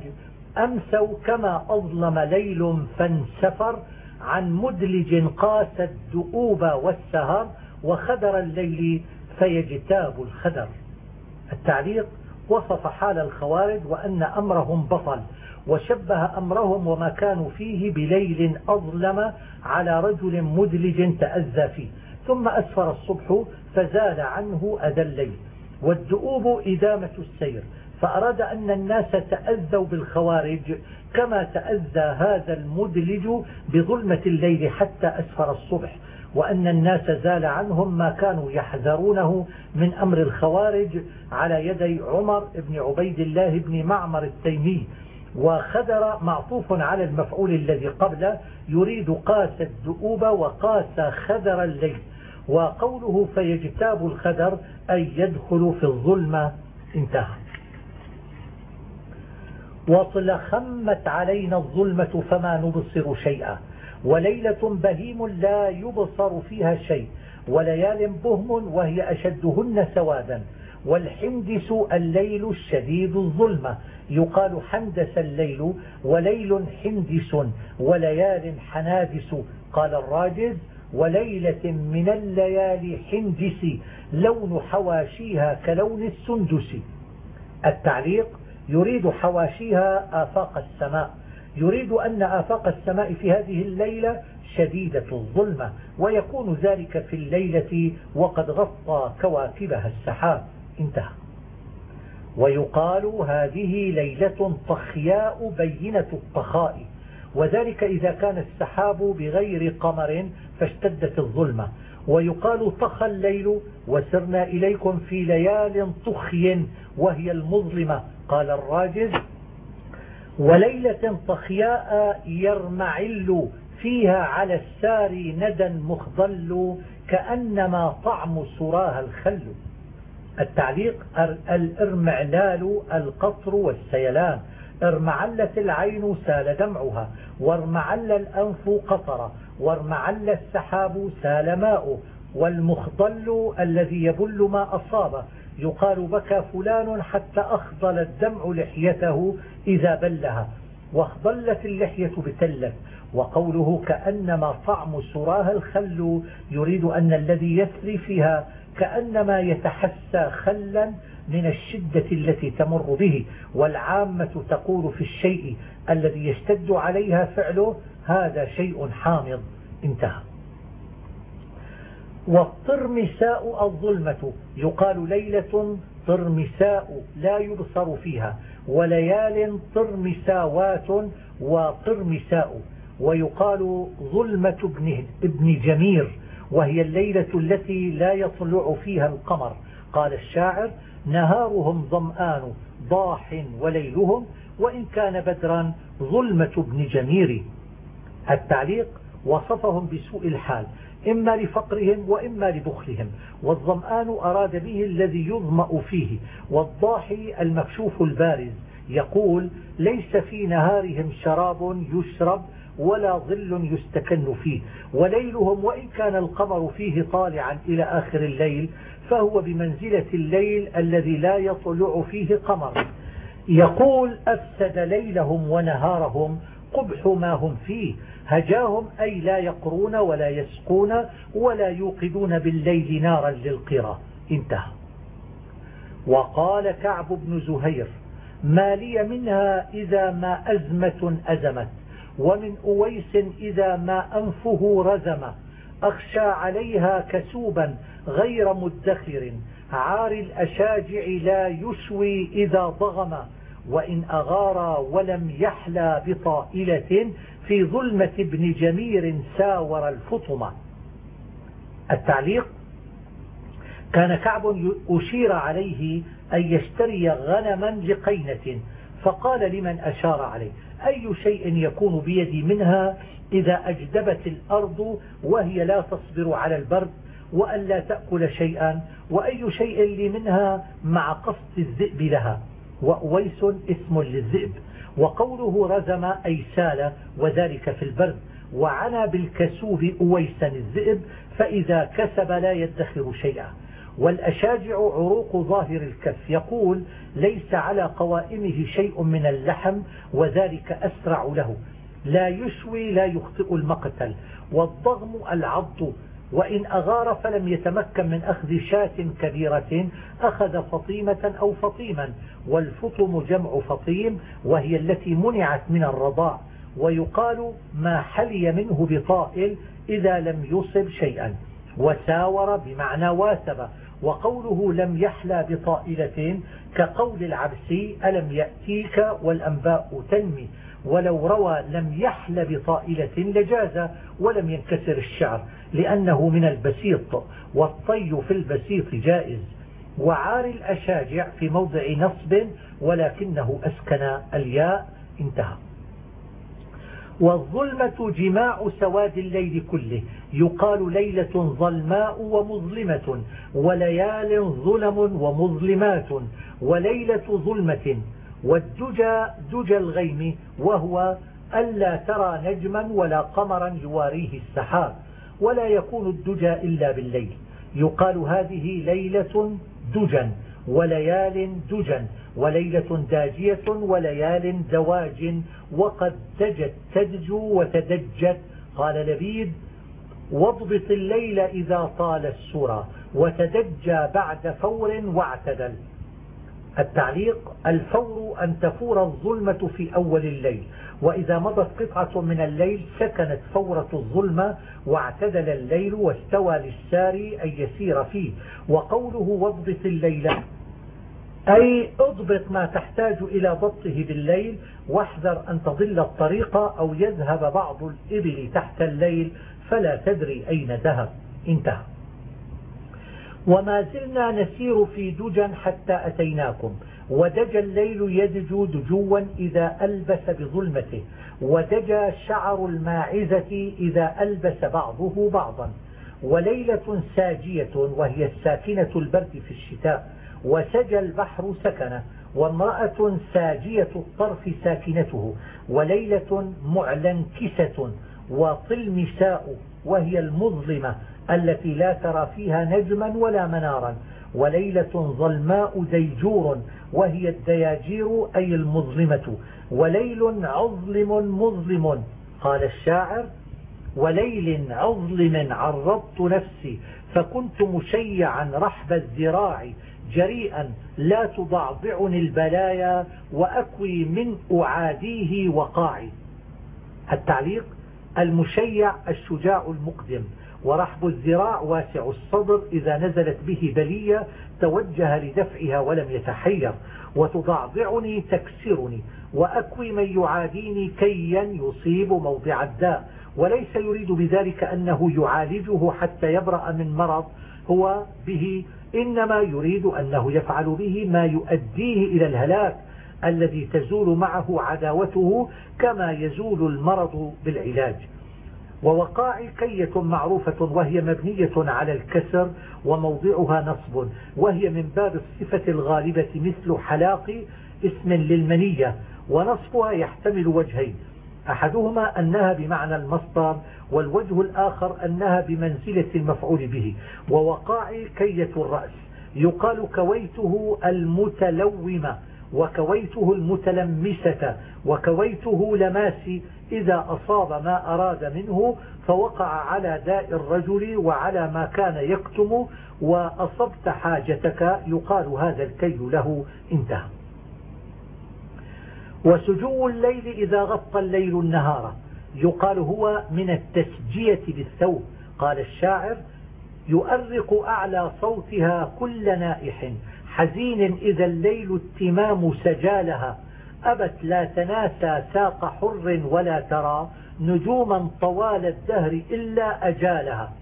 أمسوا كما أظلم ليل فانسفر عن مدلج قاس الدؤوب والسهر وخدر الليل فيجتاب الخدر. التعليق وصف حال الخوارج وأن أمرهم بطل. وشبه أمرهم وما كانوا فيه بليل أظلم على رجل مدلج تأذى فيه. ثم أسفر الصبح فزال عنه أذى الليل. والدؤوب إدامة السير. فأراد أن الناس تأذوا بالخوارج كما تأذى هذا المدلج بظلمة الليل حتى أسفر الصبح. وأن الناس زال عنهم ما كانوا يحذرونه من أمر الخوارج على يدي عمر بن عبيد الله بن معمر التيمي وخدر معطوف على المفعول الذي قبله يريد قاس الدؤوب وقاس خدر الليل. وقوله فيجتاب الخدر أي يدخل في الظلمة انتهى. وصل خمت علينا الظلمة فما نبصر شيئا. وليلة بهيم لا يبصر فيها شيء. وليال بهم وهي أشدهن سوادا. والحندس الليل الشديد الظلمة. يقال حندس الليل وليل حندس وليال حنادس. قال الراجز وليلة من الليالي حندس لون حواشيها كلون السندس. التعليق يريد حواشيها آفاق السماء. يريد أن آفاق السماء في هذه الليلة شديدة الظلمة ويكون ذلك في الليلة وقد غطى كواكبها السحاب. انتهى. ويقال هذه ليلة طخياء بينة الطخاء. وذلك إذا كان السحاب بغير قمر فاشتدت الظلمة. ويقال طخ الليل وسرنا إليكم في ليال طخي وهي المظلمة. قال الراجز وليلة طخياء يرمعل فيها على السار ندى مخضل كأنما طعم سراها الخل. التعليق الارمعلال القطر والسيلان. ارمعلت العين سال دمعها وارمعل الأنف قطر وارمعل السحاب سال ماء والمخضل الذي يبل ما أصابه يقال بكى فلان حتى أخضل الدمع لحيته إذا بلها واخضلت اللحية بتلت. وقوله كأنما طعم سراها الخل يريد أن الذي يسري فيها كأنما يتحسى خلا من الشدة التي تمر به والعامة تقول في الشيء الذي يشتد عليها فعله هذا شيء حامض. انتهى. والطرمساء الظلمة يقال ليلة طرمساء لا يبصر فيها وليال طرمساوات وطرمساء ويقال ظلمة ابن, جمير وهي الليلة التي لا يطلع فيها القمر. قال الشاعر نهارهم ظمآن ضاح وليلهم وإن كان بدرا ظلمة ابن جمير. التعليق وصفهم بسوء الحال إما لفقرهم وإما لبخلهم. والظمآن أراد به الذي يظمأ فيه والضاحي المكشوف البارز. يقول ليس في نهارهم شراب يشرب ولا ظل يستكن فيه وليلهم وإن كان القمر فيه طالعا إلى آخر الليل فهو بمنزلة الليل الذي لا يطلع فيه قمر. يقول أفسد ليلهم ونهارهم قبح ما هم فيه. هجاهم أي لا يقرون ولا يسقون ولا يوقدون بالليل نارا للقرى. انتهى. وقال كعب بن زهير ما لي منها إذا ما أزمة أزمت. ومن أويس إذا ما أنفه رزم أخشى عليها كسوبا غير مدخر عار الأشاجع لا يشوي إذا ضغم وإن أغار ولم يحلى بطائلة في ظلمة ابن جمير ساور الفطمة التعليق كان كعب أشير عليه أن يشتري غنما لقينة فقال لمن أشار عليه؟ أي شيء يكون بيدي منها إذا أجدبت الأرض وهي لا تصبر على البرد وأن لا تأكل شيئا وأي شيء لي منها مع قصد الذئب لها. وأويس اسم للذئب. وقوله رزم أي سال وذلك في البرد. وعنى بالكسوب أويسا الذئب فإذا كسب لا يدخر شيئا. والأشاجع عروق ظاهر الكف. يقول ليس على قوائمه شيء من اللحم وذلك أسرع له. لا يشوي لا يخطئ المقتل. والضغم العض. وإن أغار فلم يتمكن من أخذ شاة كبيرة أخذ فطيمة أو فطيما. والفطم جمع فطيم وهي التي منعت من الرضاع. ويقال ما حلي منه بطائل إذا لم يصب شيئا. وساور بمعنى واسب. وقوله لم يحلى بطائلة كقول العبسي ألم يأتيك والأنباء تنمي؟ ولو روى لم يحل بطائلة لجاز ولم ينكسر الشعر لأنه من البسيط والطي في البسيط جائز. وعار الأشاجع في موضع نصب ولكنه أسكن الياء انتهى. والظلمة جماع سواد الليل كله. يقال ليلة ظلماء ومظلمة وليال ظلم ومظلمات وليلة ظلمة والدجى دجى الغيم وهو ألا ترى نجما ولا قمرا يواريه السحاب ولا يكون الدجى إلا بالليل. يقال هذه ليلة دجا وليال دجا وليلة داجية وليال دواج. وقد دجت تدجو وتدجت قال لبيد واضبط الليل إذا طال السرى. وتدجى بعد فور واعتدل. التعليق الفور أن تفور الظلمة في أول الليل. وإذا مضت قطعة من الليل سكنت فورة الظلمة واعتدل الليل واستوى للساري أن يسير فيه. وقوله واضبط الليل أي أضبط ما تحتاج إلى ضبطه بالليل واحذر أن تضل الطريق أو يذهب بعض الإبل تحت الليل فلا تدري أين ذهب. انتهى. وما زلنا نسير في دجا حتى أتيناكم. ودجى الليل يدجو دجوا إذا ألبس بظلمته. ودجى شعر الماعزة إذا ألبس بعضه بعضا. وليلة ساجية وهي الساكنة البرد في الشتاء. وسجى البحر سكنه وامرأة ساجية الطرف ساكنته وليلة معلنكسة وطلمساء وهي المظلمة التي لا ترى فيها نجما ولا منارا وليلة ظلماء ديجور وهي الدياجير أي المظلمة وليل عظلم مظلم قال الشاعر وليل عظلم عرضت نفسي فكنت مشيعا رحب الذراع جريئا لا تضعضعني البلايا وأكوي من أعاديه وقاعي. التعليق المشيع الشجاع المقدم ورحب الذراع واسع الصدر إذا نزلت به بلية توجه لدفعها ولم يتحير. وتضعضعني تكسرني وأكوي من يعاديني كيا يصيب موضع الداء. وليس يريد بذلك أنه يعالجه حتى يبرأ من مرض هو به إنما يريد أنه يفعل به ما يؤديه إلى الهلاك الذي تزول معه عداوته كما يزول المرض بالعلاج. ووقاع كية معروفة وهي مبنية على الكسر وموضعها نصب وهي من باب الصفة الغالبة مثل حلاق اسم للمنية ونصبها يحتمل وجهين أحدهما أنها بمعنى المصدر والوجه الآخر أنها بمنزلة المفعول به ووقاع كية الرأس. يقال كويته المتلومة وكويته المتلمسة وكويته لماسي. إذا أصاب ما أراد منه فوقع على داء الرجل وعلى ما كان يكتم وأصبت حاجتك. يقال هذا الكي له انتهى. وسجو الليل إذا غطى الليل النهار. يقال هو من التسجية بالثوب. قال الشاعر يؤرق أعلى صوتها كل نائح. حزين إذا الليل التمام سجالها. أبت لا تناسى ساق حر ولا ترى. نجوما طوال الدهر إلا أجالها.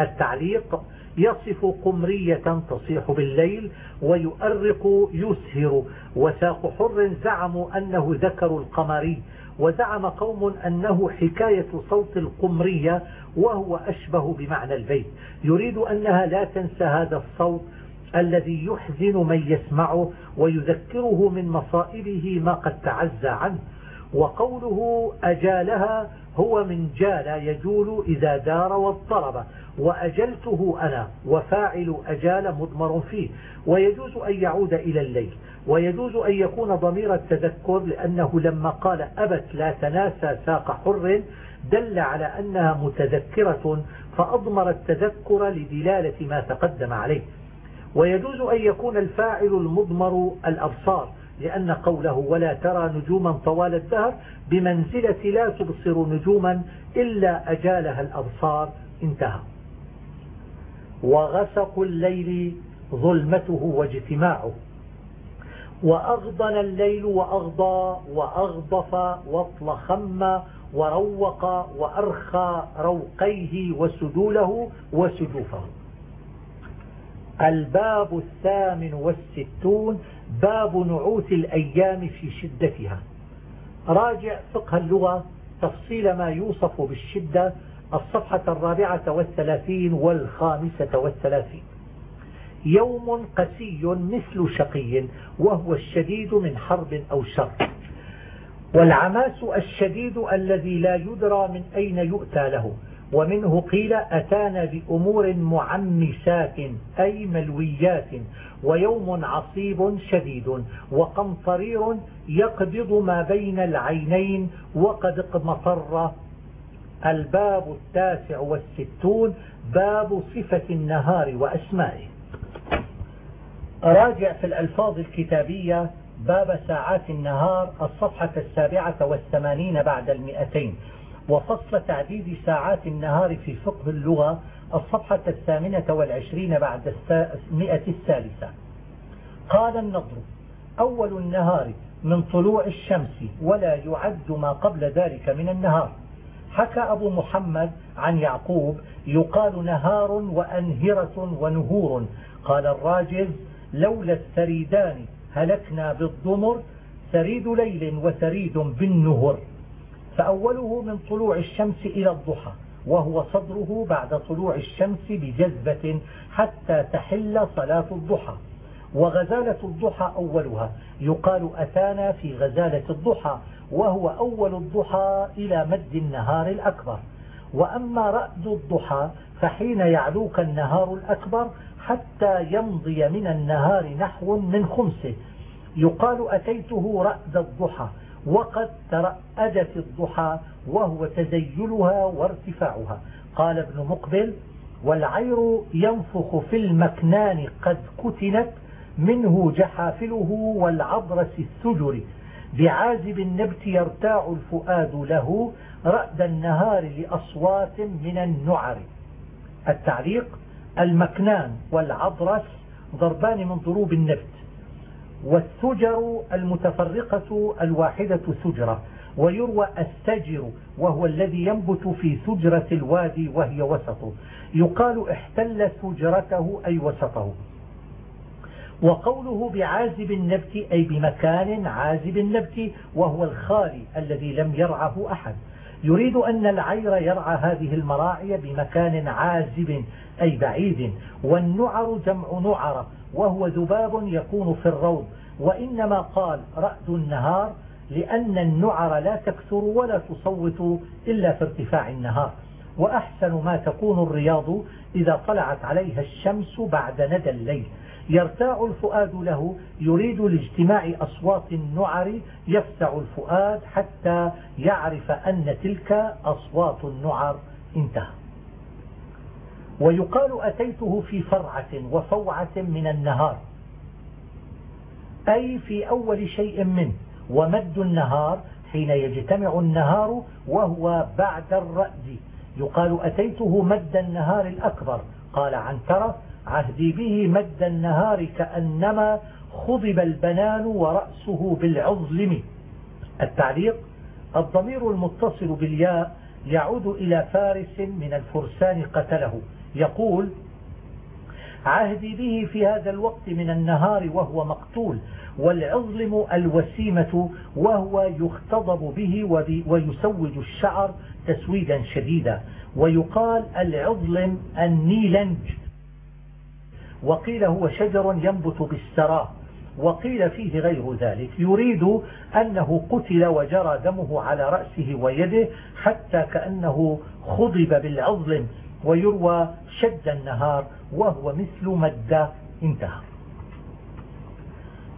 التعليق يصف قمرية تصيح بالليل ويؤرق يسهر. وساق حر زعموا أنه ذكر القمري وزعم قوم أنه حكاية صوت القمرية وهو أشبه بمعنى البيت. يريد أنها لا تنسى هذا الصوت الذي يحزن من يسمعه ويذكره من مصائبه ما قد تعزى عنه. وقوله أجالها هو من جال يجول إذا دار واضطرب وأجلته أنا وفاعل أجال مضمر فيه ويجوز أن يعود إلى الليل ويجوز أن يكون ضمير التذكر لأنه لما قال أبت لا تناسى ساق حر دل على أنها متذكرة فأضمر التذكر لدلالة ما تقدم عليه. ويجوز أن يكون الفاعل المضمر الأبصار لأن قوله ولا ترى نجوما طوال الدهر بمنزلة لا تبصر نجوما إلا أجالها الأبصار انتهى. وغسق الليل ظلمته واجتماعه. وأغضن الليل وأغضى وأغضف واطلخم وروق وأرخى روقيه وسدوله وسجوفه الباب الثامن والستون باب نعوت الأيام في شدتها. راجع فقه اللغة تفصيل ما يوصف بالشدة الصفحة الرابعة والثلاثين والخامسة والثلاثين. يوم قسي مثل شقي وهو الشديد من حرب أو شر. والعماس الشديد الذي لا يدرى من أين يؤتى له. ومنه قيل أتانا بأمور معمسات أي ملويات ويوم عصيب شديد وقمطرير يقبض ما بين العينين وقد اقمطر الباب التاسع والستون باب صفة النهار وأسمائه. راجع في الألفاظ الكتابية باب ساعات النهار الصفحة السابعة والثمانين بعد المئتين. وفصل تعديد ساعات النهار في فقه اللغة الصفحة الثامنة والعشرين بعد المئة الثالثة. قال النضر أول النهار من طلوع الشمس ولا يعد ما قبل ذلك من النهار. حكى أبو محمد عن يعقوب يقال نهار وأنهرة ونهور. قال الراجز لولا الثريدان هلكنا بالضمر ثريد ليل وثريد بالنهر. فأوله من طلوع الشمس إلى الضحى وهو صدره بعد طلوع الشمس بجذبة حتى تحل صلاة الضحى. وغزالة الضحى أولها يقال أتانا في غزالة الضحى وهو أول الضحى إلى مد النهار الأكبر. وأما رأد الضحى فحين يعلوك النهار الأكبر حتى يمضي من النهار نحو من خمسه يقال أتيته رأد الضحى. وقد ترأدت الضحى وهو تزيلها وارتفاعها. قال ابن مقبل والعير ينفخ في المكنان قد كتنت منه جحافله والعبرس السجر. بعازب النبت يرتاع الفؤاد له رأد النهار لأصوات من النعر. التعليق المكنان والعبرس ضربان من ضروب النبت. والسجر المتفرقة الواحدة سجرة ويروى السجر وهو الذي ينبت في سجرة الوادي وهي وسطه. يقال احتل سجرته أي وسطه. وقوله بعازب النبت أي بمكان عازب النبت وهو الخالي الذي لم يرعه أحد. يريد أن العير يرعى هذه المراعي بمكان عازب أي بعيد والنعر جمع نعر وهو ذباب يكون في الروض. وإنما قال رأد النهار لأن النعر لا تكثر ولا تصوت إلا في ارتفاع النهار. وأحسن ما تكون الرياض إذا طلعت عليها الشمس بعد ندى الليل. يرتاع الفؤاد له يريد لاجتماع أصوات النعر يفزع الفؤاد حتى يعرف أن تلك أصوات النعر. انتهى. ويقال أتيته في فرعة وفوعة من النهار. أي في أول شيء منه ومد النهار حين يجتمع النهار وهو بعد الرأد. يقال أتيته مد النهار الأكبر. قال عنترة عهدي به مد النهار كأنما خضب البنان ورأسه بالعظلم التعليق الضمير المتصل بالياء يعود إلى فارس من الفرسان قتله. يقول عهدي به في هذا الوقت من النهار وهو مقتول والعظلم الوسيمة وهو يختضب به ويسود الشعر تسويدا شديدا ويقال العظلم النيلنج. وقيل هو شجر ينبت بالسراء وقيل فيه غير ذلك. يريد أنه قتل وجرى دمه على رأسه ويده حتى كأنه خضب بالعظلم ويروى شد النهار وهو مثل مد انتهى.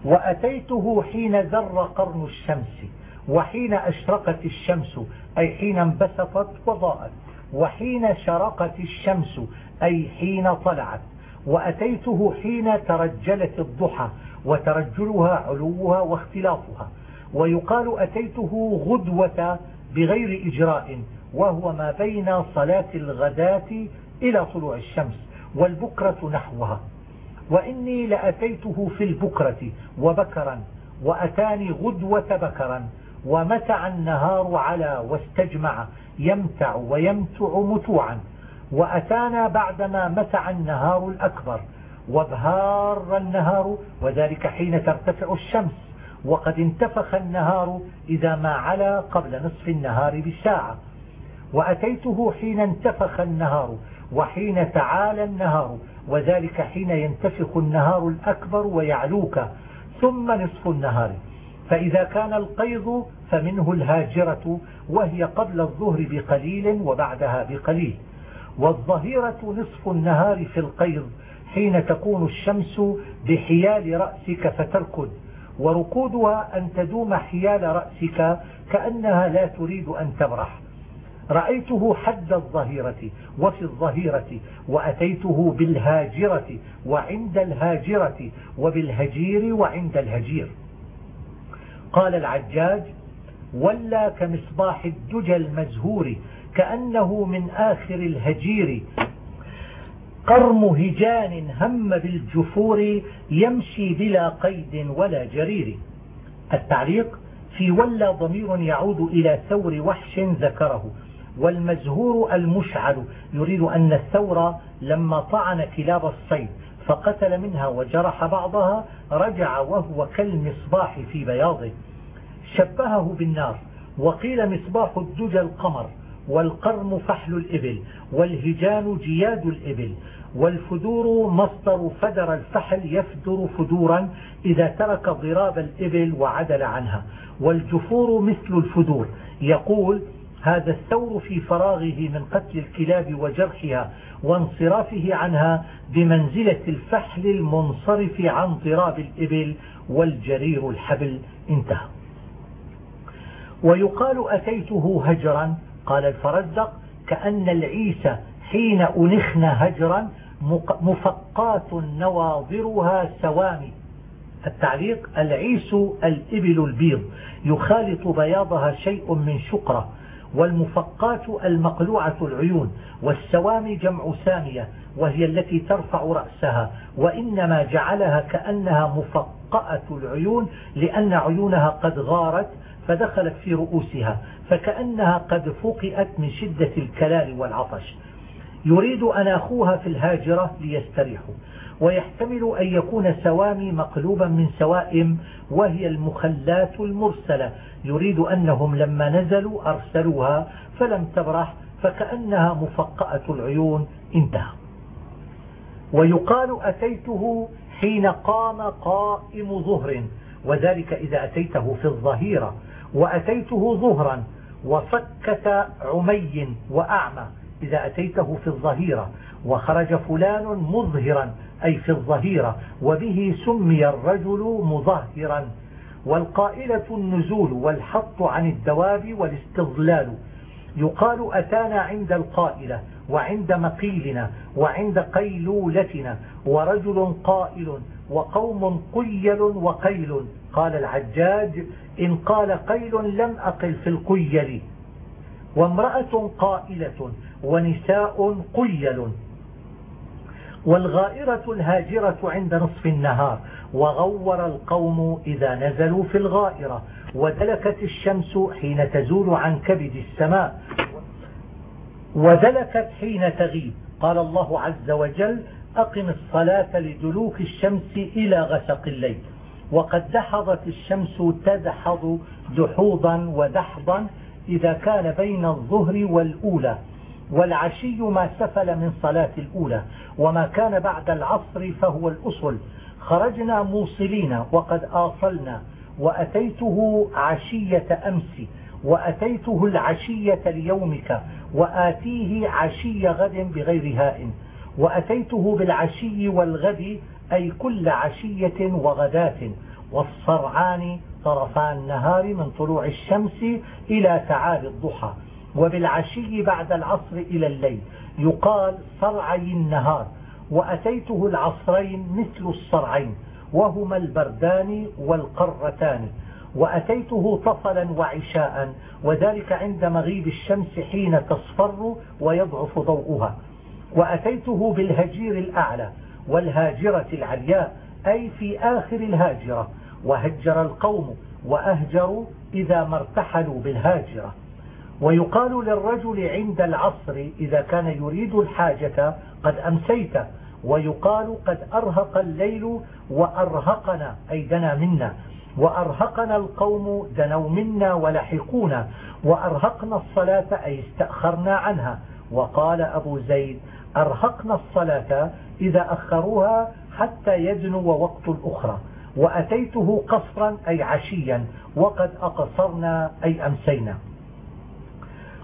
وأتيته حين ذر قرن الشمس. وحين أشرقت الشمس أي حين انبسطت وضاءت. وحين شرقت الشمس أي حين طلعت. وأتيته حين ترجلت الضحى وترجلها علوها واختلاطها. ويقال أتيته غدوة بغير إجراء وهو ما بين صلاة الغداة إلى طلوع الشمس والبكرة نحوها. وإني لأتيته في البكرة وبكرا وأتاني غدوة بكرا. ومتع النهار على واستجمع يمتع ويمتع متوعا. وأتانا بعدما متع النهار الأكبر وابهار النهار وذلك حين ترتفع الشمس. وقد انتفخ النهار إذا ما علا قبل نصف النهار بساعة وأتيته حين انتفخ النهار وحين تعالى النهار وذلك حين ينتفخ النهار الأكبر ويعلوك ثم نصف النهار. فإذا كان القيض فمنه الهاجرة وهي قبل الظهر بقليل وبعدها بقليل. والظهيرة نصف النهار في القيض حين تكون الشمس بحيال رأسك فتركض. وركودها أن تدوم حيال رأسك كأنها لا تريد أن تبرح. رأيته حد الظهيرة وفي الظهيرة وأتيته بالهاجرة وعند الهاجرة وبالهجير وعند الهجير. قال العجاج ولا كمصباح الدجى المزهور كأنه من آخر الهجير. قرم هجان هم بالجفور يمشي بلا قيد ولا جرير. التعليق في ولا ضمير يعود إلى ثور وحش ذكره. والمزهور المشعل يريد أن الثور لما طعن كلاب الصيد. فقتل منها وجرح بعضها رجع وهو كالمصباح في بياضه. شبهه بالنار وقيل مصباح الدجى القمر والقرم فحل الإبل والهجان جياد الإبل والفدور مصدر فدر الفحل يفدر فدورا إذا ترك ضراب الإبل وعدل عنها والجفور مثل الفدور. يقول هذا الثور في فراغه من قتل الكلاب وجرحها وانصرافه عنها بمنزلة الفحل المنصرف عن ضراب الإبل والجرير الحبل. انتهى. ويقال أتيته هجرا. قال الفرزق كأن العيسى حين أنخن هجرا مفقات نواظرها سوامي. التعليق العيس الإبل البيض. يخالط بياضها شيء من شقرة. والمفقات المقلوعة العيون والسوامي جمع سامية وهي التي ترفع رأسها وإنما جعلها كأنها مفقأة العيون لأن عيونها قد غارت فدخلت في رؤوسها فكأنها قد فقئت من شدة الكلال والعطش. يريد أن أخوها في الهاجرة ليستريحوا. ويحتمل أن يكون سوامي مقلوبا من سوائم وهي المخلات المرسلة. يريد أنهم لما نزلوا أرسلوها فلم تبرح فكأنها مفقأة العيون انتهى. ويقال أتيته حين قام قائم ظهر وذلك إذا أتيته في الظهيرة. وأتيته ظهرا وصكة عمي وأعمى إذا أتيته في الظهيرة. وخرج فلان مظهرا أي في الظهيرة وبه سمي الرجل مظهرا والقائلة النزول والحط عن الدواب والاستظلال. يقال أتانا عند القائلة وعند مقيلنا وعند قيلولتنا ورجل قائل وقوم قيل وقيل. قال العجاج إن قال قيل لم أقل في القيل. وامرأة قائلة ونساء قيل. والغائرة الهاجرة عند نصف النهار وغور القوم إذا نزلوا في الغائرة ودلكت الشمس حين تزول عن كبد السماء ودلكت حين تغيب. قال الله عز وجل أقم الصلاة لدلوك الشمس إلى غسق الليل. وقد دحضت الشمس تدحض دحوضا ودحضا إذا كان بين الظهر والأولى. والعشي ما سفل من صلاة الأولى وما كان بعد العصر فهو الأصل. خرجنا موصلين وقد آصلنا وأتيته عشية أمس وأتيته العشية ليومك وآتيه عشي غد بغير هاء وأتيته بالعشي والغد أي كل عشية وغداة. والصرعان طرفا النهار من طلوع الشمس إلى تعالي الضحى. وبالعشي بعد العصر إلى الليل. يقال صرعي النهار وأتيته العصرين مثل الصرعين وهما البردان والقرتان. وأتيته طفلا وعشاء وذلك عند مغيب الشمس حين تصفر ويضعف ضوءها. وأتيته بالهجير الأعلى والهاجرة العلياء أي في آخر الهاجرة. وهجر القوم وأهجروا إذا ما ارتحلوا بالهاجرة. ويقال للرجل عند العصر إذا كان يريد الحاجة قد أمسيت ويقال قد أرهق الليل وأرهقنا أي دنا منا. وأرهقنا القوم دنوا منا ولحقونا. وأرهقنا الصلاة أي استأخرنا عنها. وقال أبو زيد أرهقنا الصلاة إذا أخروها حتى يدنو وقت الأخرى. وأتيته قصرا أي عشيا وقد أقصرنا أي أمسينا.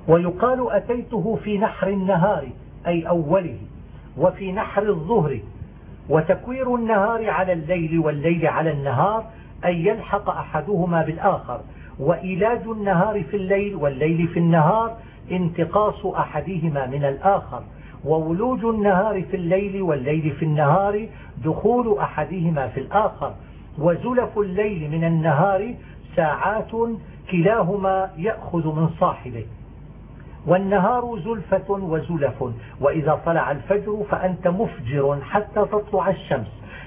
ويقال أتيته في نحر النهار أي أوله وفي نحر الظهر وتكوير النهار على الليل والليل على النهار أن يلحق أحدهما بالآخر وإيلاد النهار في الليل والليل في النهار انتقاص أحدهما من الآخر وولوج النهار في الليل والليل في النهار دخول أحدهما في الآخر وزلف الليل من النهار ساعات كلاهما يأخذ من صاحبه. والنهار زلفة وزلف وإذا طلع الفجر فأنت مفجر حتى تطلع الشمس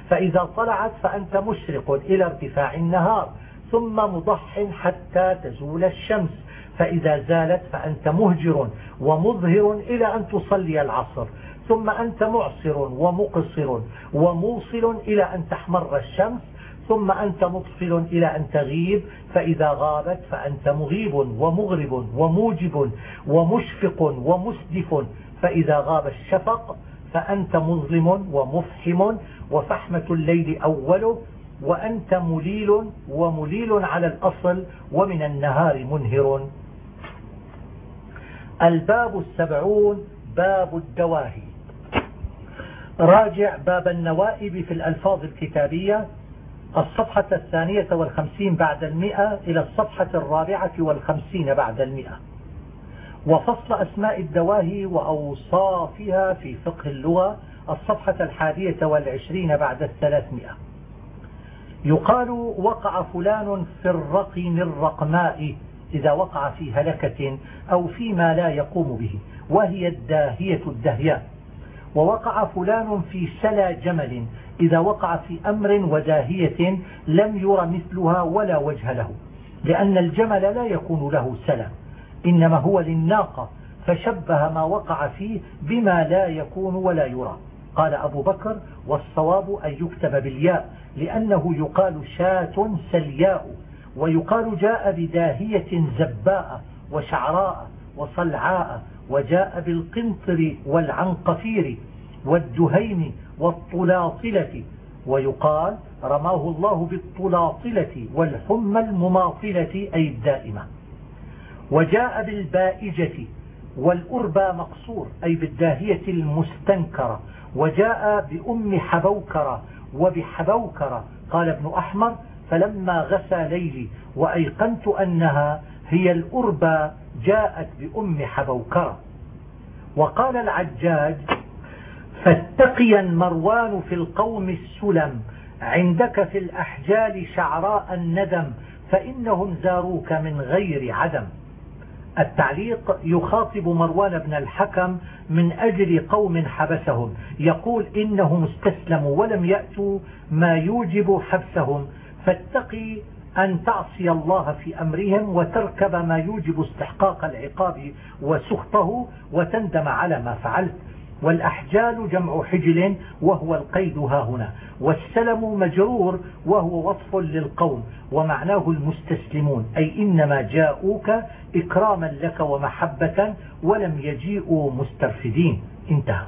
فإذا طلعت فأنت مشرق إلى ارتفاع النهار ثم مضح حتى تزول الشمس فإذا زالت فأنت مهجر ومظهر إلى أن تصلي العصر ثم أنت معصر ومقصر وموصل إلى أن تحمر الشمس ثم أنت مطفل إلى أن تغيب فإذا غابت فأنت مغيب ومغرب وموجب ومشفق ومسدف. فإذا غاب الشفق فأنت مظلم ومفحم وفحمة الليل أوله وأنت مليل ومليل على الأصل ومن النهار منهر. الباب السبعون باب الدواهي. راجع باب النوائب في الألفاظ الكتابية. الصفحة الثانية والخمسين بعد المئة إلى الصفحة الرابعة والخمسين بعد المئة. وفصل أسماء الدواهي وأوصافها في فقه اللغة الصفحة الحادية والعشرين بعد الثلاثمائة. يقال وقع فلان في الرقم الرقماء إذا وقع في هلكة أو فيما لا يقوم به وهي الداهية الدهياء. ووقع فلان في سلا جمل إذا وقع في أمر وداهية لم ير مثلها ولا وجه له لأن الجمل لا يكون له سلا إنما هو للناقة فشبه ما وقع فيه بما لا يكون ولا يرى. قال أبو بكر والصواب أن يكتب بالياء لأنه يقال شاة سلياء ويقال جاء بداهية زباء وشعراء وصلعاء وجاء بالقنطر والعنقفير والدهيم والطلاطلة ويقال رماه الله بالطلاطلة والحمى المماطلة أي الدائمة. وجاء بالبائجة والأربى مقصور أي بالداهية المستنكرة. وجاء بأم حبوكرة وبحبوكرة. قال ابن أحمر فلما غسى ليلي وأيقنت أنها هي الأربى جاءت بأم حبوكرة. وقال العجاج فاتقيا مروان في القوم السلم عندك في الأحجال شعراء الندم فإنهم زاروك من غير عدم. التعليق يخاطب مروان بن الحكم من أجل قوم حبسهم. يقول إنهم استسلموا ولم يأتوا ما يوجب حبسهم. فاتقي أن تعصي الله في أمرهم وتركب ما يوجب استحقاق العقاب وسخطه وتندم على ما فعلت. والأحجال جمع حجل وهو القيد ها هنا. والسلم مجرور وهو وصف للقوم ومعناه المستسلمون. أي إنما جاءوك إكراما لك ومحبة ولم يجيئوا مسترفدين انتهى.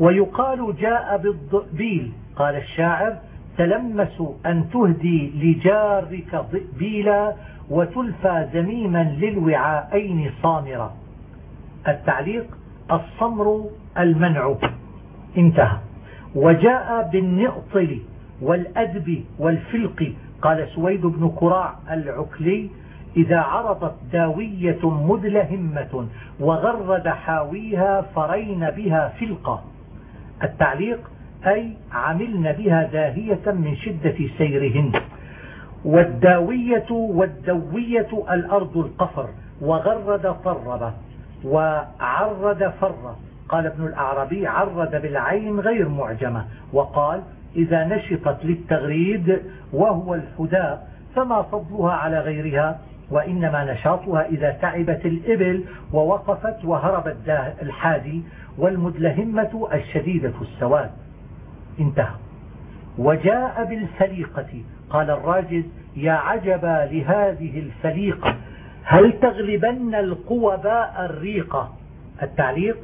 ويقال جاء بالضئبيل. قال الشاعر تلمس أن تهدي لجارك ضئبيلا وتلفى زميما للوعاءين صامرا. التعليق الصمر المنع. انتهى. وجاء بالنئطل والأدب والفلق. قال سويد بن كراع العكلي إذا عرضت داوية مدلهمة وغرد حاويها فرين بها فلقة. التعليق أي عملن بها داهية من شدة سيرهن. والداوية والدوية الأرض القفر وغرد طرب وعرد فر قال ابن الأعربي عرد بالعين غير معجمة. وقال إذا نشطت للتغريد وهو الحداء فما فضلها على غيرها وإنما نشاطها إذا تعبت الإبل ووقفت وهرب الحادي والمدلهمة الشديدة السواد. انتهى. وجاء بالفليقة. قال الراجز يا عجبا لهذه الفليقة. هل تغلبن القوباء الريقة التعليق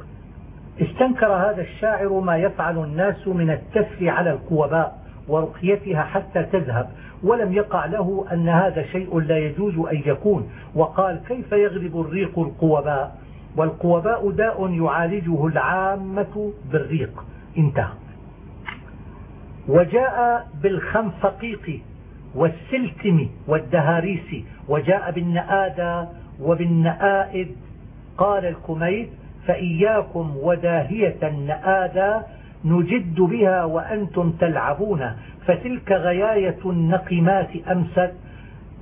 استنكر هذا الشاعر ما يفعل الناس من التف على القوباء ورقيتها حتى تذهب ولم يقع له أن هذا شيء لا يجوز أن يكون. وقال كيف يغلب الريق القوباء؟ والقوباء داء يعالجه العامة بالريق. انتهى. وجاء بالخنفقيق. والسلتم والدهاريس وجاء بالنآدى وبالنآئد قال الكميت فإياكم وداهية النآدى نجد بها وأنتم تلعبون. فتلك غياية النقمات أمست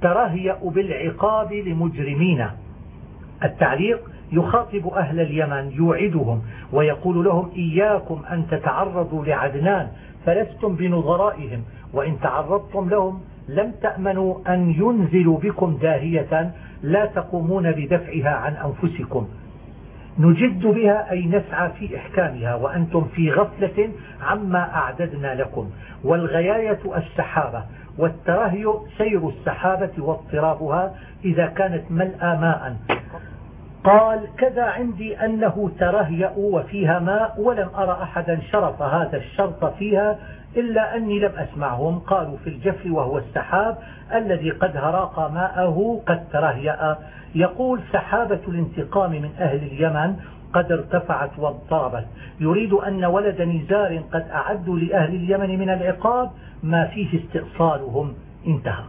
ترهيأ بالعقاب لمجرمين. التعليق يخاطب أهل اليمن يوعدهم ويقول لهم إياكم أن تتعرضوا لعدنان فلستم بنظرائهم وإن تعرضتم لهم لم تأمنوا أن ينزلوا بكم داهية لا تقومون بدفعها عن أنفسكم. نجد بها أي نسعى في إحكامها وأنتم في غفلة عما أعددنا لكم. والغياية السحابة والترهي سير السحابة واضطرابها إذا كانت ملأى ماء. قال كذا عندي أنه ترهيأ وفيها ماء ولم أرى أحدا شرط هذا الشرط فيها إلا أني لم أسمعهم قالوا في الجفر وهو السحاب الذي قد هراق ماءه قد ترهيأ. يقول سحابة الانتقام من أهل اليمن قد ارتفعت واضطربت. يريد أن ولد نزار قد أعدوا لأهل اليمن من العقاب ما فيه استئصالهم. انتهى.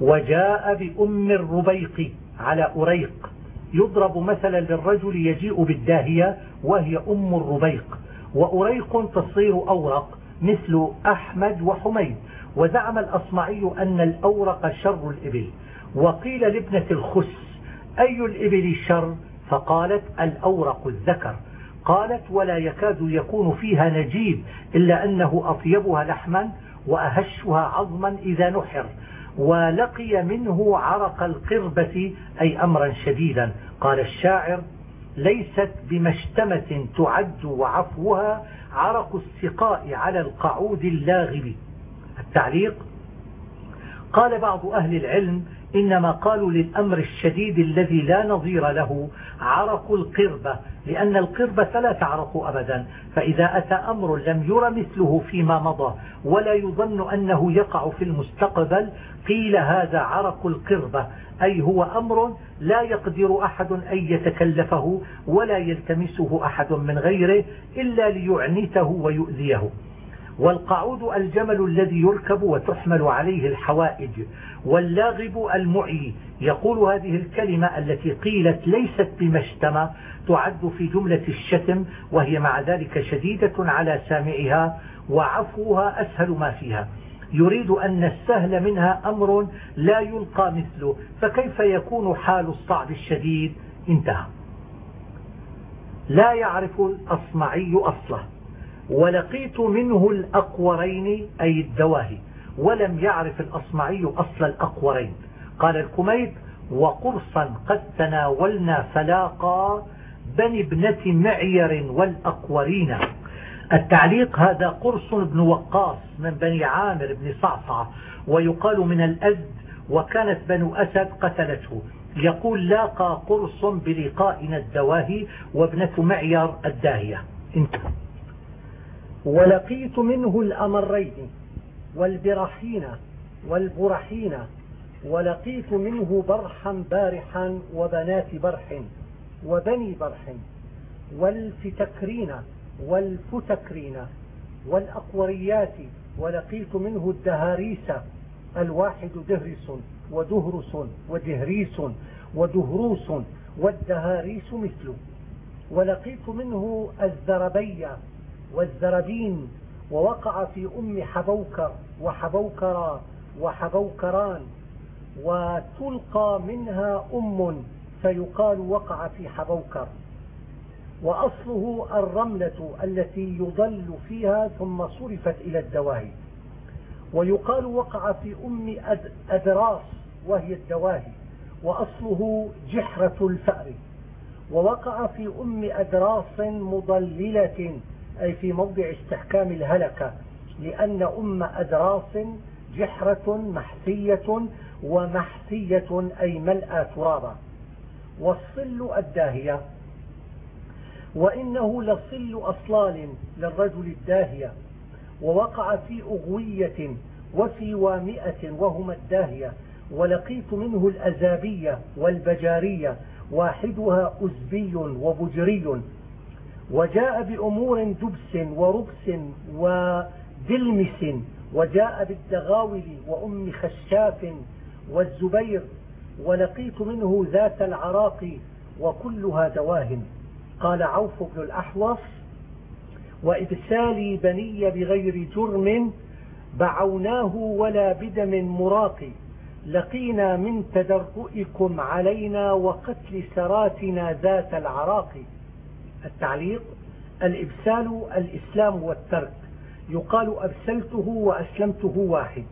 وجاء بأم الربيق على أريق. يضرب مثلا للرجل يجيء بالداهية وهي أم الربيق. وأريق تصير أورق. مثل أحمد وحميد. وزعم الأصمعي أن الأورق شر الإبل. وقيل لابنة الخس أي الإبل شر؟ فقالت الأورق الذكر. قالت ولا يكاد يكون فيها نجيب إلا أنه أطيبها لحما وأهشها عظما إذا نحر. ولقي منه عرق القربة أي أمرا شديدا. قال الشاعر ليست بمشتمة تعد وعفوها عرق السقاء على القعود اللاغب. التعليق قال بعض أهل العلم إنما قالوا للأمر الشديد الذي لا نظير له عرق القربة لأن القربة لا تعرق أبدا. فإذا أتى أمر لم ير مثله فيما مضى ولا يظن أنه يقع في المستقبل قيل هذا عرق القربة أي هو أمر لا يقدر أحد أن يتكلفه ولا يلتمسه أحد من غيره إلا ليعنته ويؤذيه. والقعود الجمل الذي يركب وتحمل عليه الحوائج واللاغب المعي يقول هذه الكلمة التي قيلت ليست بمشتمة تعد في جملة الشتم وهي مع ذلك شديدة على سامعها وعفوها أسهل ما فيها. يريد أن السهل منها أمر لا يلقى مثله فكيف يكون حال الصعب الشديد؟ انتهى. لا يعرف الأصمعي أصله. ولقيت منه الأقورين أي الدواهي ولم يعرف الأصمعي أصل الأقورين. قال الكميت وقرصا قد تناولنا فلاقا بني ابنة معير والأقورين. التعليق هذا قرص بن وقاص من بني عامر بن صعصعة ويقال من الأزد وكانت بنو أسد قتلته. يقول لاقى قرص بلقائنا الدواهي وابنة معير الداهية. انتهى. ولقيت منه الأمرين والبرحين والبرحين ولقيت منه برحا بارحا وبنات برح وبني برح والفتكرين والفتكرين والأقوريات ولقيت منه الدهاريس الواحد دهرس ودهرس ودهريس ودهروس والدهاريس مثله ولقيت منه الزربية والزربين ووقع في أم حبوكر وحبوكرا وحبوكران وتلقى منها أم فيقال وقع في حبوكر. وأصله الرملة التي يضل فيها ثم صرفت إلى الدواهي. ويقال وقع في أم أدراس وهي الدواهي. وأصله جحرة الفأر. ووقع في أم أدراس مضللة أي في موضع استحكام الهلكة لأن أم أدراس جحرة محسية ومحسية أي ملأى ترابا والصل الداهية. وإنه لصل أصلال للرجل الداهية. ووقع في أغوية وفي وامئة وهما الداهية. ولقيت منه الأزابية والبجارية. واحدها أزبي وبجري. وجاء بأمور دبس وربس ودلمس وجاء بالدغاول وأم خشاف والزبير ولقيت منه ذات العراق وكلها دواهن. قال عوف بن الأحوص وإبسالي بني بغير جرم بعوناه ولا بدم مراق. لقينا من تدرؤكم علينا وقتل سراتنا ذات العراق. التعليق الإبسال الإسلام والترك. يقال أبسلته وأسلمته واحد.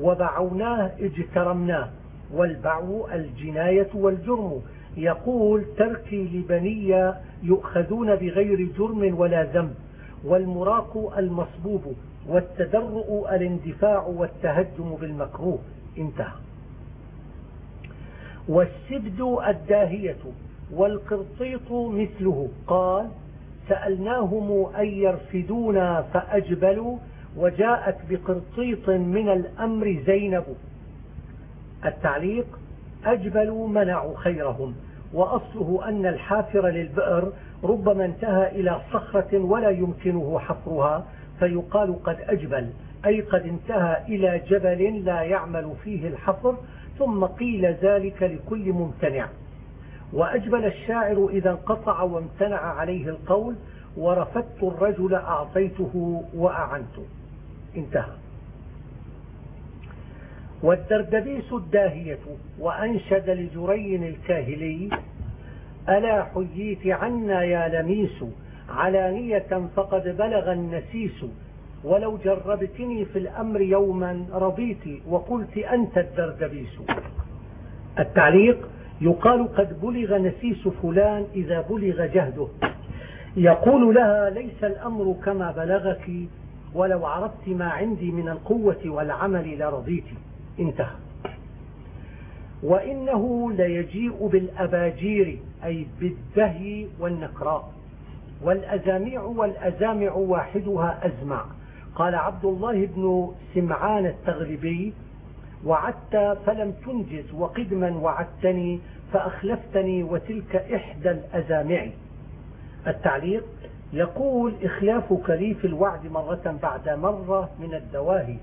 وبعوناه اجترمناه. والبعو الجناية والجرم. يقول تركي لبنية يؤخذون بغير جرم ولا ذنب. والمراق المصبوب. والتدرؤ الاندفاع والتهجم بالمكروه. انتهى. والسبد الداهية. والقرطيط مثله. قال سألناهم أن يرفدونا فأجبلوا وجاءت بقرطيط من الأمر زينب. التعليق أجبلوا منعوا خيرهم. وأصله أن الحافر للبئر ربما انتهى إلى صخرة ولا يمكنه حفرها فيقال قد أجبل أي قد انتهى إلى جبل لا يعمل فيه الحفر ثم قيل ذلك لكل ممتنع. وأجبل الشاعر إذا انقطع وامتنع عليه القول ورفدت الرجل أعطيته وأعنته. انتهى. والدردبيس الداهية وأنشد لجري الكاهلي ألا حييت عنا يا لميس علانية فقد بلغ النسيس ولو جربتني في الأمر يوما رضيت وقلت أنت الدردبيس. التعليق يقال قد بلغ نسيس فلان إذا بلغ جهده. يقول لها ليس الأمر كما بلغك ولو عرفت ما عندي من القوة والعمل لرضيت. انتهى. وإنه ليجيء بالأباجير أي بالدهي والنكراء. والأزاميع والأزامع واحدها أزمع. قال عبد الله بن سمعان التغلبي وعدت فلم تنجز وقدما وعدتني فأخلفتني وتلك إحدى الأزامع. التعليق يقول إخلافك لي في الوعد مرة بعد مرة من الدواهي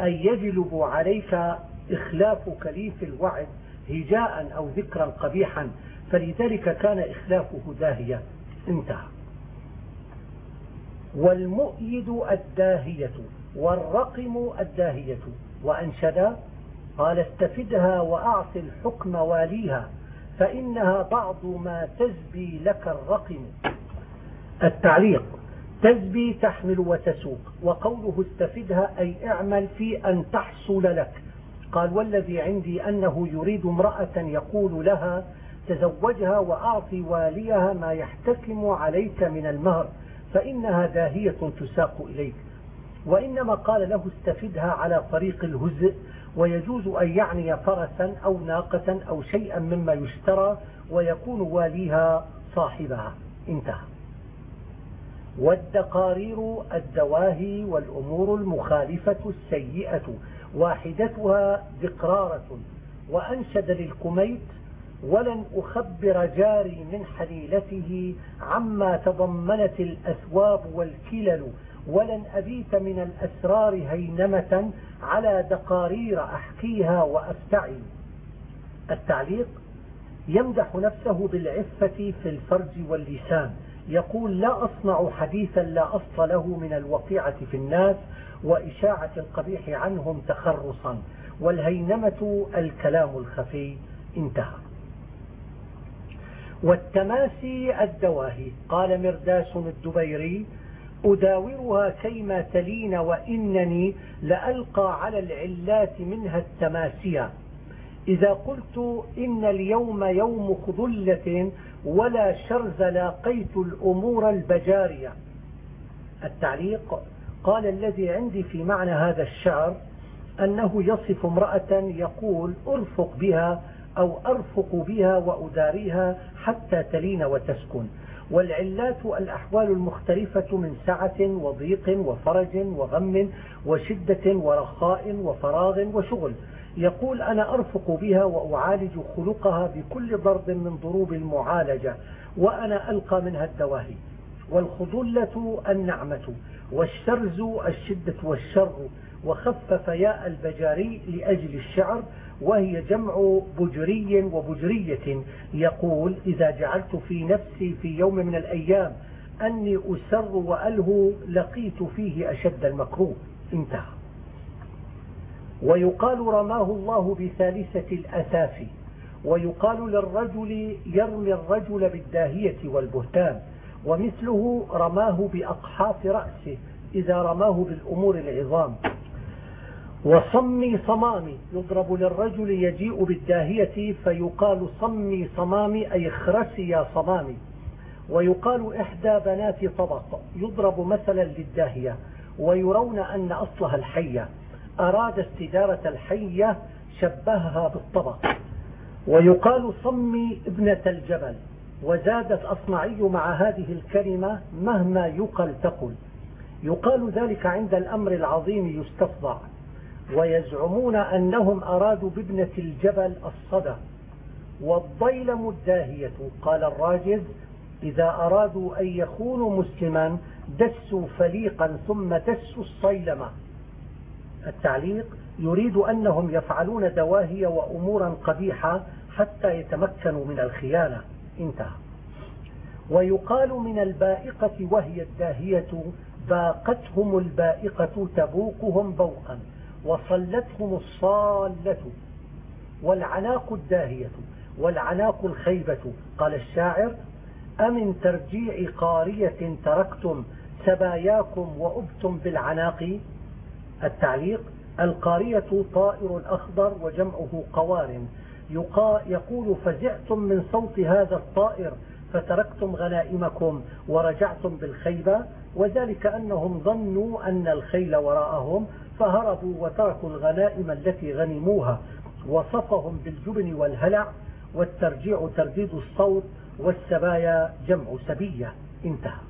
أي يجلب عليك إخلافك لي في الوعد هجاء أو ذكرا قبيحا؟ فلذلك كان إخلافه داهية. انتهى. والمؤيد الداهية والرقم الداهية. وأنشدا قال استفدها وأعط الحكم واليها فإنها بعض ما تزبي لك الرقم. التعليق تزبي تحمل وتسوق وقوله استفدها أي اعمل في أن تحصل لك. قال والذي عندي أنه يريد امرأة يقول لها تزوجها وأعطي واليها ما يحتكم عليك من المهر فإنها داهية تساق إليك. وإنما قال له استفدها على طريق الهزء ويجوز أن يعني فرسا أو ناقة أو شيئا مما يشترى ويكون واليها صاحبها. انتهى. والدقارير الدواهي والأمور المخالفة السيئة. واحدتها دقرارة. وأنشد للكميت ولن أخبر جاري من حليلته عما تضمنت الأثواب والكلل ولن أبيت من الأسرار هينمة على دقارير أحكيها وأفتعل التعليق يمدح نفسه بالعفة في الفرج واللسان. يقول لا أصنع حديثا لا أصل له من الوقيعة في الناس وإشاعة القبيح عنهم تخرصا. والهينمة الكلام الخفي. انتهى. والتماسي الدواهي. قال مرداس الدبيري أداورها كيما تلين وإنني لألقى على العلات منها التماسيا إذا قلت إن اليوم يوم خذلة ولا شرز لاقيت الأمور البجارية. التعليق قال الذي عندي في معنى هذا الشعر أنه يصف امرأة يقول أرفق بها أو أرفق بها وأداريها حتى تلين وتسكن. والعلات الأحوال المختلفة من سعة وضيق وفرج وغم وشدة ورخاء وفراغ وشغل. يقول أنا أرفق بها وأعالج خلقها بكل ضرب من ضروب المعالجة وأنا ألقى منها الدواهي. والخضلة النعمة والشرز الشدة والشر وخفف ياء البجاري لأجل الشعر وهي جمع بجري وبجرية. يقول إذا جعلت في نفسي في يوم من الأيام أني أسر وألهو لقيت فيه أشد المكروه. انتهى. ويقال رماه الله بثالثة الأثاف ويقال للرجل يرمي الرجل بالداهية والبهتان. ومثله رماه بأقحاف رأسه إذا رماه بالأمور العظام. وصمي صمامي. يضرب للرجل يجيء بالداهية فيقال صمي صمامي أي اخرسي يا صمامي. ويقال إحدى بنات طبق. يضرب مثلا للداهية. ويرون أن أصلها الحية. أراد استدارة الحية شبهها بالطبق. ويقال صمي ابنة الجبل. وزادت أصمعي مع هذه الكلمة مهما يقل تقل. يقال ذلك عند الأمر العظيم يستفضع. ويزعمون أنهم أرادوا بابنة الجبل الصدى والضيلم الداهية قال الراجز إذا أرادوا أن يخونوا مسلما دسوا فليقا ثم دسوا الصيلمة التعليق يريد أنهم يفعلون دواهي وأمورا قبيحة حتى يتمكنوا من الخيانة. انتهى. ويقال من البائقة وهي الداهية باقتهم البائقة تبوقهم بوقا. وصلتهم الصالة والعناق الداهية والعناق الخيبة. قال الشاعر أمن ترجيع قارية تركتم سباياكم وأبتم بالعناق؟ التعليق القارية طائر الأخضر وجمعه قوار. يقول فزعتم من صوت هذا الطائر فتركتم غنائمكم ورجعتم بالخيبة. وذلك أنهم ظنوا أن الخيل وراءهم فهربوا وتركوا الغنائم التي غنموها وصفهم بالجبن والهلع والترجيع ترديد الصوت والسبايا جمع سبية. انتهى.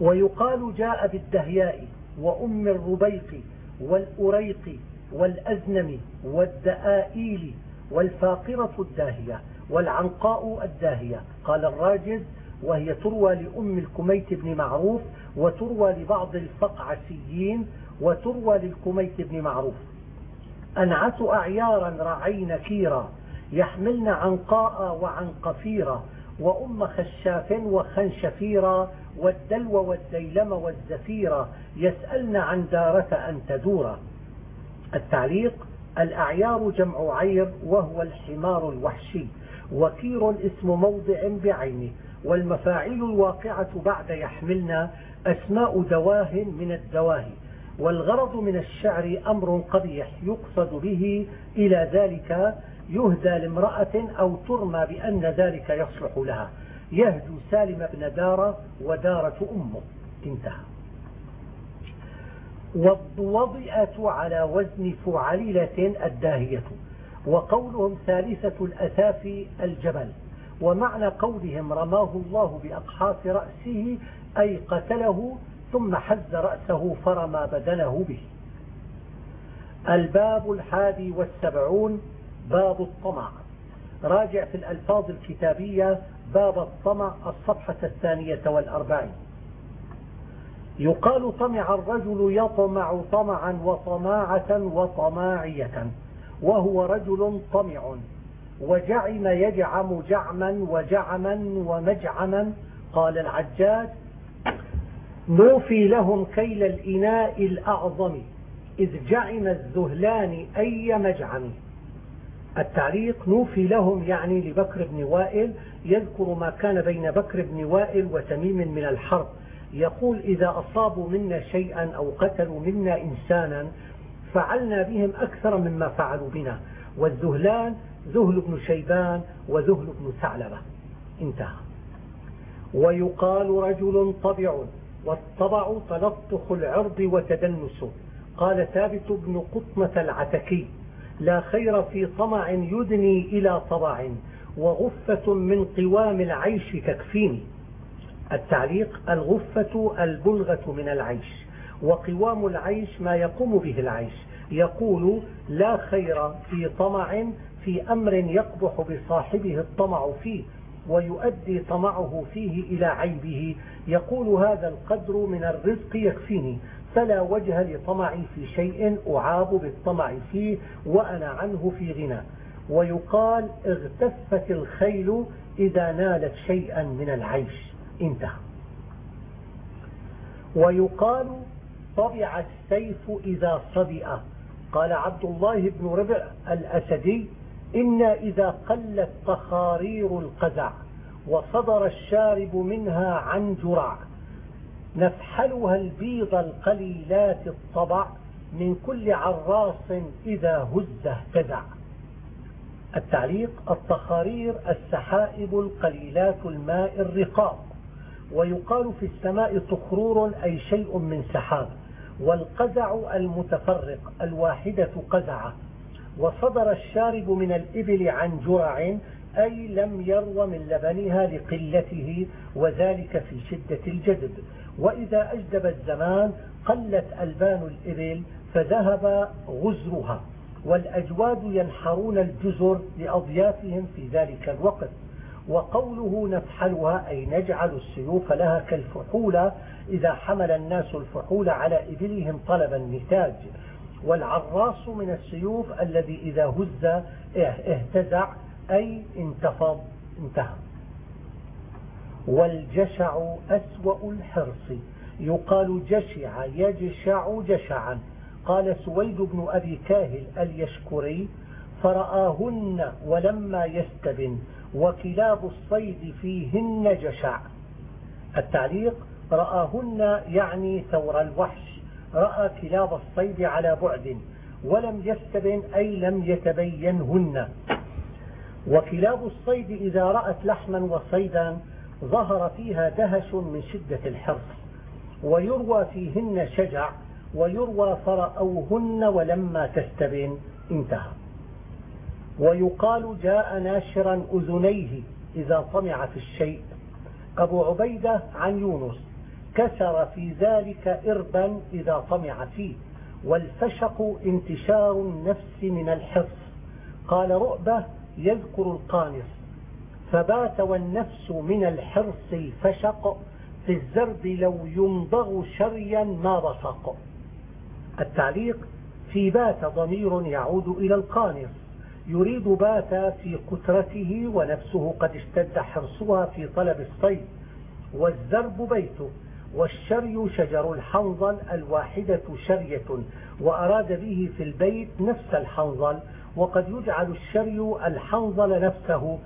ويقال جاء بالدهياء وأم الربيق والأريق والأزنم والدآئيل والفاقرة الداهية والعنقاء الداهية. قال الراجز وهي تروى لأم الكميت بن معروف وتروى لبعض الفقعسيين وتروى للكميت بن معروف. أنعت أعيارا رعين كيرا يحملن عنقاء وعنقفيرا وأم خشاف وخنشفيرا والدلو والديلم والزفيرا يسألن عن دارة أن تدورا. التعليق الأعيار جمع عير وهو الحمار الوحشي وكير اسم موضع بعينه. والمفاعيل الواقعة بعد يحملنا أسماء دواه من الدواهي والغرض من الشعر أمر قبيح يقصد به إلى ذلك يهدى لامرأة أو ترمى بأن ذلك يصلح لها. يهدو سالم بن دارة ودارة أمه. انتهى. والوضئة على وزن فعللة الداهية وقولهم ثالثة الأثاف الجبل. ومعنى قولهم رماه الله بأقحاف رأسه أي قتله ثم حز رأسه فرمى بدنه به. الباب الحادي والسبعون باب الطمع. راجع في الألفاظ الكتابية باب الطمع الصفحة الثانية والأربعين. يقال طمع الرجل يطمع طمعا وطماعة وطماعية وهو رجل طمع. وجعم يجعم جعما وجعما ومجعما. قال العجاج نوفي لهم كيل الإناء الأعظم إذ جعم الذهلان أي مجعم. التعليق نوفي لهم يعني لبكر بن وائل يذكر ما كان بين بكر بن وائل وتميم من الحرب. يقول إذا أصابوا منا شيئا أو قتلوا منا إنسانا فعلنا بهم أكثر مما فعلوا بنا. والذهلان ذهل بن شيبان وذهل بن ثعلبة. انتهى. ويقال رجل طبع والطبع تلطخ العرض وتدنسه قال ثابت بن قطمة العتكي لا خير في طمع يدني إلى طبع وغفة من قوام العيش تكفيني التعليق الغفة البلغة من العيش وقوام العيش ما يقوم به العيش. يقول لا خير في طمع في أمر يقبح بصاحبه الطمع فيه ويؤدي طمعه فيه إلى عيبه. يقول هذا القدر من الرزق يكفيني. فلا وجه لطمعي في شيء أعاب بالطمع فيه وأنا عنه في غنى. ويقال اغتفت الخيل إذا نالت شيئا من العيش. انتهى. ويقال طبع السيف إذا صدئ قال عبد الله بن ربع الأسدي إنا إذا قلت تخارير القزع وصدر الشارب منها عن جرع نفحلها البيض القليلات الطبع من كل عراص إذا هز اهتزع التعليق التخارير السحائب القليلات الماء الرقاق. ويقال في السماء تخرور أي شيء من سحاب. والقزع المتفرق الواحدة قزعة. وصدر الشارب من الإبل عن جرع أي لم يرو من لبنها لقلته وذلك في شدة الجذب وإذا أجدب الزمان قلت ألبان الإبل فذهب غزرها. والأجواد ينحرون الجزر لأضيافهم في ذلك الوقت. وقوله نفحلها أي نجعل السيوف لها كالفحولة إذا حمل الناس الفحول على إبلهم طلب النتاج والعراس من السيوف الذي إذا هز اهتزع أي انتفض انتهى. والجشع أسوأ الحرص. يقال جشع يجشع جشعا. قال سويد بن أبي كاهل اليشكري فرآهن ولما يستبن وكلاب الصيد فيهن جشع. التعليق رآهن يعني ثور الوحش. رأى كلاب الصيد على بعد ولم يستبن أي لم يتبينهن. وكلاب الصيد إذا رأت لحما وصيدا ظهر فيها دهش من شدة الحرص ويروى فيهن شجع ويروى فرأوهن ولما تستبن انتهى. ويقال جاء ناشرا أذنيه إذا طمع في الشيء. أبو عبيدة عن يونس. كسر في ذلك إربا إذا طمع فيه والفشق انتشار النفس من الحرص قال رؤبة يذكر القانص فبات والنفس من الحرص الفشق في الزرد لو يمضغ شريا ما بصق التعليق في بات ضمير يعود إلى القانص يريد بات في قترته ونفسه قد اشتد حرصها في طلب الصيد والزرب بيته. والشري شجر الحنظل الواحدة شرية وأراد به في البيت نفس الحنظل وقد يجعل الشري الحنظل نفسه.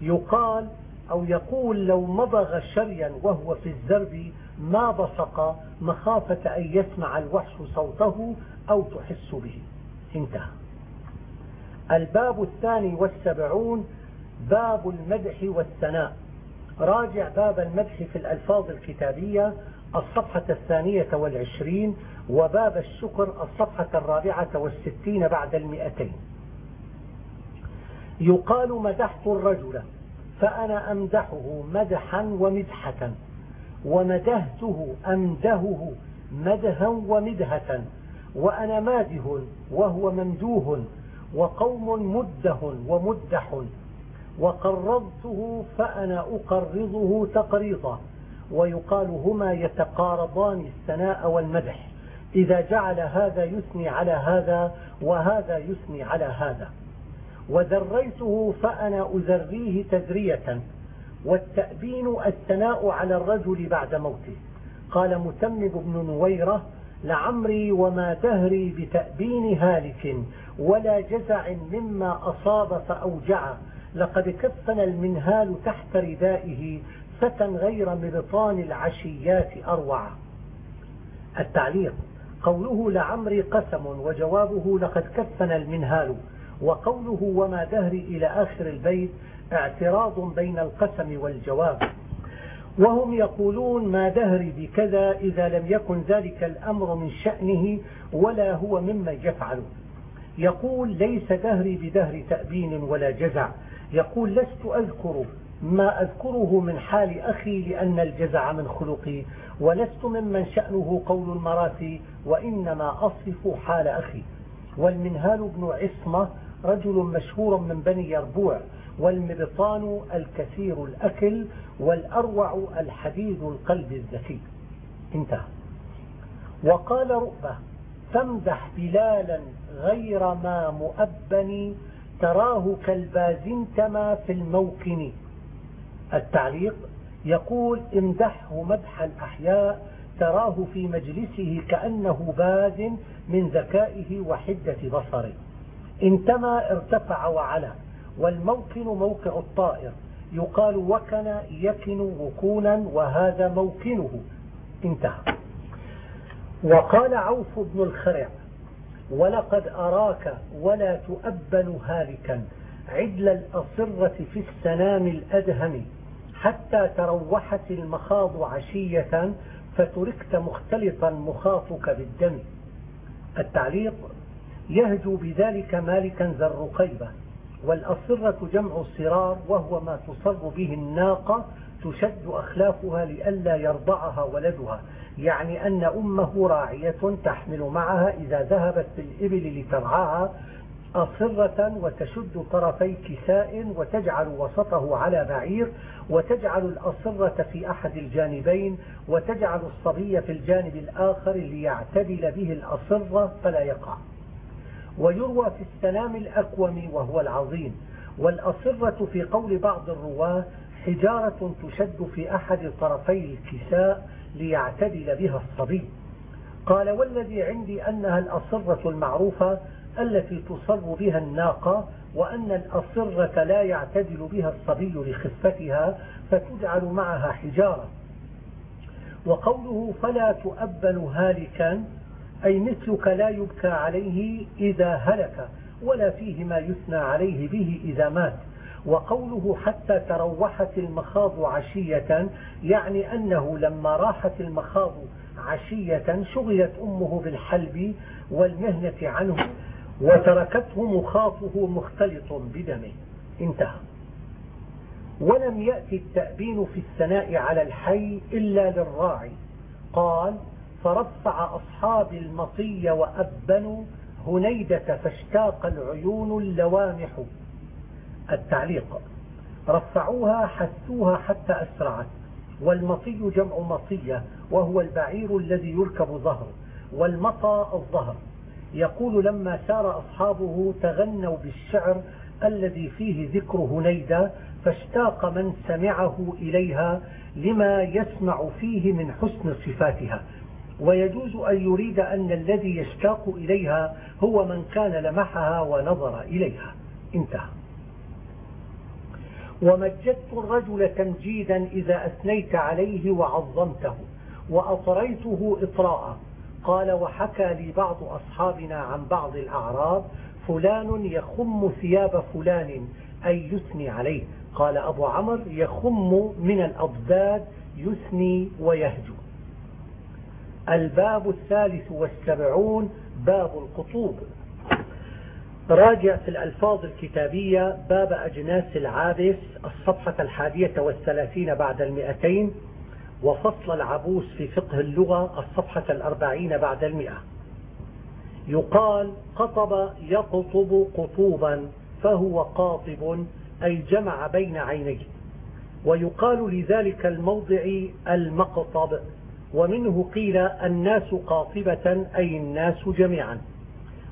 يقال أو يقول لو مضغ شريا وهو في الزرب ما بصق مخافة أن يسمع الوحش صوته أو تحس به. انتهى. الباب الثاني والسبعون باب المدح والثناء. راجع باب المدح في الألفاظ الكتابية. الصفحة الثانية والعشرين وباب الشكر الصفحة الرابعة والستين بعد المئتين. يقال مدحت الرجل فأنا أمدحه مدحا ومدحة ومدهته أمدهه مدها ومدهة وأنا ماده وهو ممدوه وقوم مده ومدح وقرضته فأنا أقرضه تقريضا. ويقال هما يتقارضان الثناء والمدح. إذا جعل هذا يثني على هذا وهذا يثني على هذا. وذريته فأنا أذريه تذرية والتأبين الثناء على الرجل بعد موته. قال متمم بن نويرة لعمري وما دهري بتأبين هالك ولا جزع مما أصاب فأوجع. لقد كفن المنهال تحت ردائه فتى غير مبطان العشيات أروع التعليق قوله لعمري قسم وجوابه لقد كفن المنهال وقوله وما دهري إلى آخر البيت اعتراض بين القسم والجواب. وهم يقولون ما دهري بكذا إذا لم يكن ذلك الأمر من شأنه ولا هو ممن يفعل. يقول ليس دهري بدهر تأبين ولا جزع. يقول لست أذكر ما أذكره من حال أخي لأن الجزع من خلقي ولست ممن شأنه قول المراسي وإنما أصف حال أخي. والمنهال بن عصمة رجل مشهور من بني يربوع والمبطان الكثير الأكل والأروع الحديد القلب الذكي. انتهى. وقال رؤبة فامدح بلالا غير ما مؤبن تراه كالبازنتما في الموكن. التعليق يقول امدحه مدح الأحياء تراه في مجلسه كأنه باز من ذكائه وحدة بصره. انتمى ارتفع وعلى والموكن موقع الطائر. يقال وكن يكن وكونا وهذا موكنه. انتهى. وقال عوف بن الخرع ولقد أراك ولا تؤبن هالكا عدل الأصرة في السنام الأدهم. حتى تروحت المخاض عشية فتركت مختلطا مخاطك بالدم. التعليق يهجو بذلك مالكا ذا الرقيبة والأصرة جمع الصرار وهو ما تصر به الناقة تشد أخلافها لئلا يرضعها ولدها. يعني أن أمه راعية تحمل معها إذا ذهبت بالإبل لترعاها أصرة وتشد طرفي كساء وتجعل وسطه على بعير وتجعل الأصرة في أحد الجانبين وتجعل الصبي في الجانب الآخر ليعتدل به الأصرة فلا يقع. ويروى في السلام الأكوم وهو العظيم. والأصرة في قول بعض الرواة حجارة تشد في أحد طرفي الكساء ليعتدل بها الصبي. قال والذي عندي أنها الأصرة المعروفة التي تصر بها الناقة وأن الأصرة لا يعتدل بها الصبي لخفتها فتجعل معها حجارة. وقوله فلا تؤبن هالكا أي مثلك لا يبكى عليه إذا هلك ولا فيه ما يثنى عليه به إذا مات. وقوله حتى تروحت المخاض عشية يعني أنه لما راحت المخاض عشية شغلت أمه بالحلب والمهنة عنه وتركته مخاطه مختلط بدمه. انتهى. ولم يأتي التأبين في الثناء على الحي إلا للراعي. قال فرفع أصحاب المطي وأبنوا هنيدة فاشتاق العيون اللوامح. التعليق رفعوها حثوها حتى أسرعت. والمطي جمع مطية وهو البعير الذي يركب ظهر والمطى الظهر. يقول لما سار أصحابه تغنوا بالشعر الذي فيه ذكر هنيدة فاشتاق من سمعه إليها لما يسمع فيه من حسن صفاتها. ويجوز أن يريد أن الذي يشتاق إليها هو من كان لمحها ونظر إليها. انتهى. ومجدت الرجل تمجيدا إذا أثنيت عليه وعظمته وأطريته إطراء قال وحكى لي بعض أصحابنا عن بعض الأعراب فلان يخم ثياب فلان أي يثني عليه. قال أبو عمر يخم من الأضداد يثني ويهجو. الباب الثالث والسبعون باب القطوب. راجع في الألفاظ الكتابية باب أجناس العابس الصفحة الحادية والثلاثين بعد المئتين. وفصل العبوس في فقه اللغة الصفحة الأربعين بعد المئة. يقال قطب يقطب قطوبا فهو قاطب أي جمع بين عينيه. ويقال لذلك الموضع المقطب ومنه قيل الناس قاطبة أي الناس جميعا.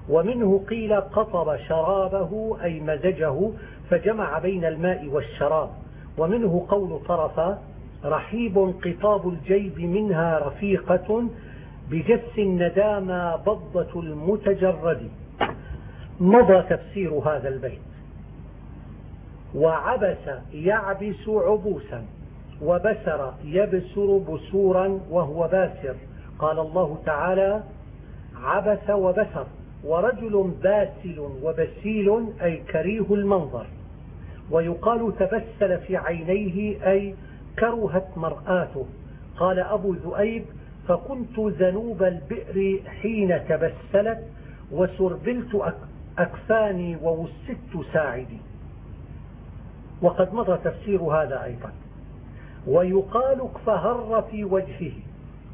ومنه قيل قطب شرابه أي مزجه فجمع بين الماء والشراب. ومنه قول طرف رحيب قطاب الجيب منها رفيقة بجس الندامى بضة المتجرد. مضى تفسير هذا البيت. وعبس يعبس عبوسا وبسر يبسر بسورا وهو باسر. قال الله تعالى عبس وبسر ورجل باسل وبسيل أي كريه المنظر. ويقال تبسل في عينيه أي كرهت مرآته. قال أبو ذؤيب فكنت ذنوب البئر حين تبسلت وسربلت أكفاني ووسدت ساعدي. وقد مضى تفسير هذا أيضا. ويقال اكفهر في وجهه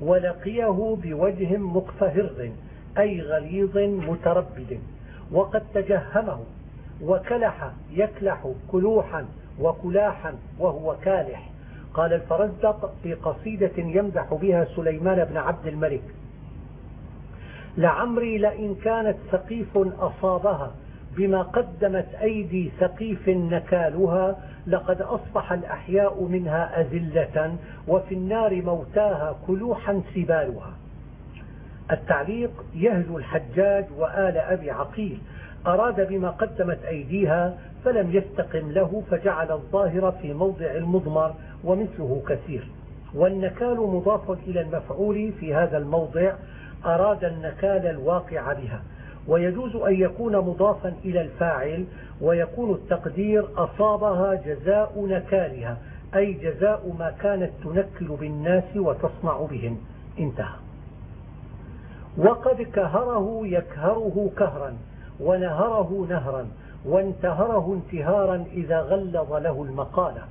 ولقيه بوجه مكفهر أي غليظ متربد. وقد تجهمه وكلح يكلح كلوحا وكلاحا وهو كالح. قال الفرزدق في قصيدة يمدح بها سليمان بن عبد الملك. لعمري لئن كانت سقيف أصابها بما قدمت أيدي سقيف نكالها لقد أصبح الأحياء منها أذلة وفي النار موتاها كلوحا سبالها. التعليق يهلو الحجاج وآل أبي عقيل أراد بما قدمت أيديها فلم يستقم له فجعل الظاهر في موضع المضمر ومثله كثير. والنكال مضاف إلى المفعول في هذا الموضع أراد النكال الواقع بها. ويجوز أن يكون مضافا إلى الفاعل ويكون التقدير أصابها جزاء نكالها أي جزاء ما كانت تنكل بالناس وتصنع بهم. انتهى. وقد كهره يكهره كهرا. ونهره نهرا وانتهره انتهارا إذا غلظ له المقالة.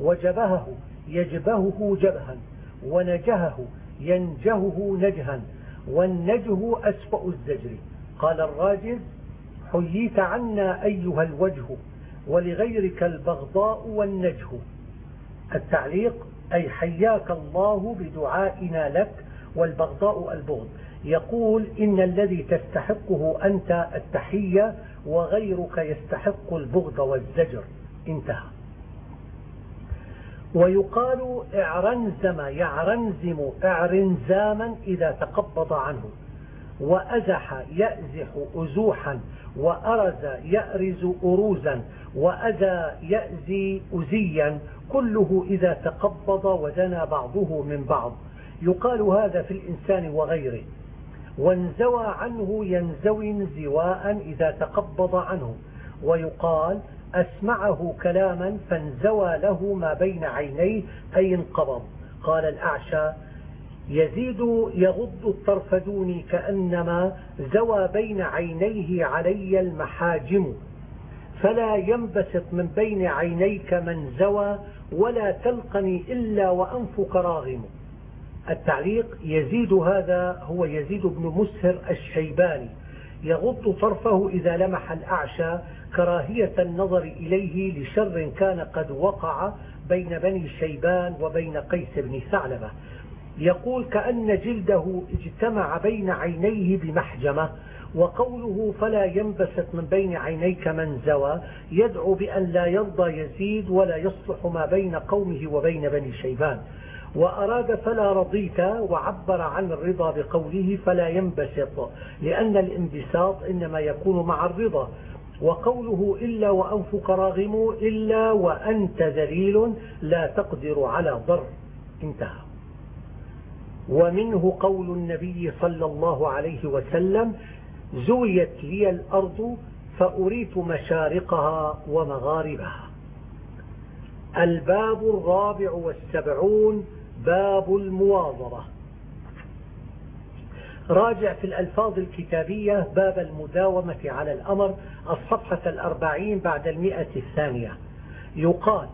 وجبهه يجبهه جبها ونجهه ينجهه نجها والنجه أسفأ الزجر. قال الراجز حييت عنا أيها الوجه ولغيرك البغضاء والنجه. التعليق أي حياك الله بدعائنا لك والبغضاء البغض. يقول إن الذي تستحقه أنت التحية وغيرك يستحق البغض والزجر. انتهى. ويقال اعرنزم يعرنزم اعرنزاما إذا تقبض عنه. وأزح يأزح أزوحا. وأرز يأرز أروزا. وأذى يأزي أزيا. كله إذا تقبض ودنا بعضه من بعض. يقال هذا في الإنسان وغيره. وانزوى عنه ينزوي انزواء إذا تقبض عنه. ويقال أسمعه كلاما فانزوى له ما بين عينيه أي انقبض. قال الأعشى يزيد يغض الطرف دوني كأنما زوى بين عينيه علي المحاجم. فلا ينبسط من بين عينيك من زوى ولا تلقني إلا وأنفك راغم. التعليق يزيد هذا هو يزيد بن مسهر الشيباني يغض طرفه إذا لمح الأعشى كراهية النظر إليه لشر كان قد وقع بين بني شيبان وبين قيس بن ثعلبة. يقول كأن جلده اجتمع بين عينيه بمحجمة وقوله فلا ينبسط من بين عينيك من زوى يدعو بأن لا يرضى يزيد ولا يصلح ما بين قومه وبين بني شيبان. وأراد فلا رضيت وعبر عن الرضا بقوله فلا ينبسط لأن الانبساط إنما يكون مع الرضا. وقوله إلا وأنفك راغم إلا وأنت ذليل لا تقدر على ضر. انتهى. ومنه قول النبي صلى الله عليه وسلم زويت لي الأرض فأريت مشارقها ومغاربها. الباب الرابع والسبعون باب المواظبة. راجع في الألفاظ الكتابية باب المداومة على الأمر الصفحة الأربعين بعد المئة الثانية. يقال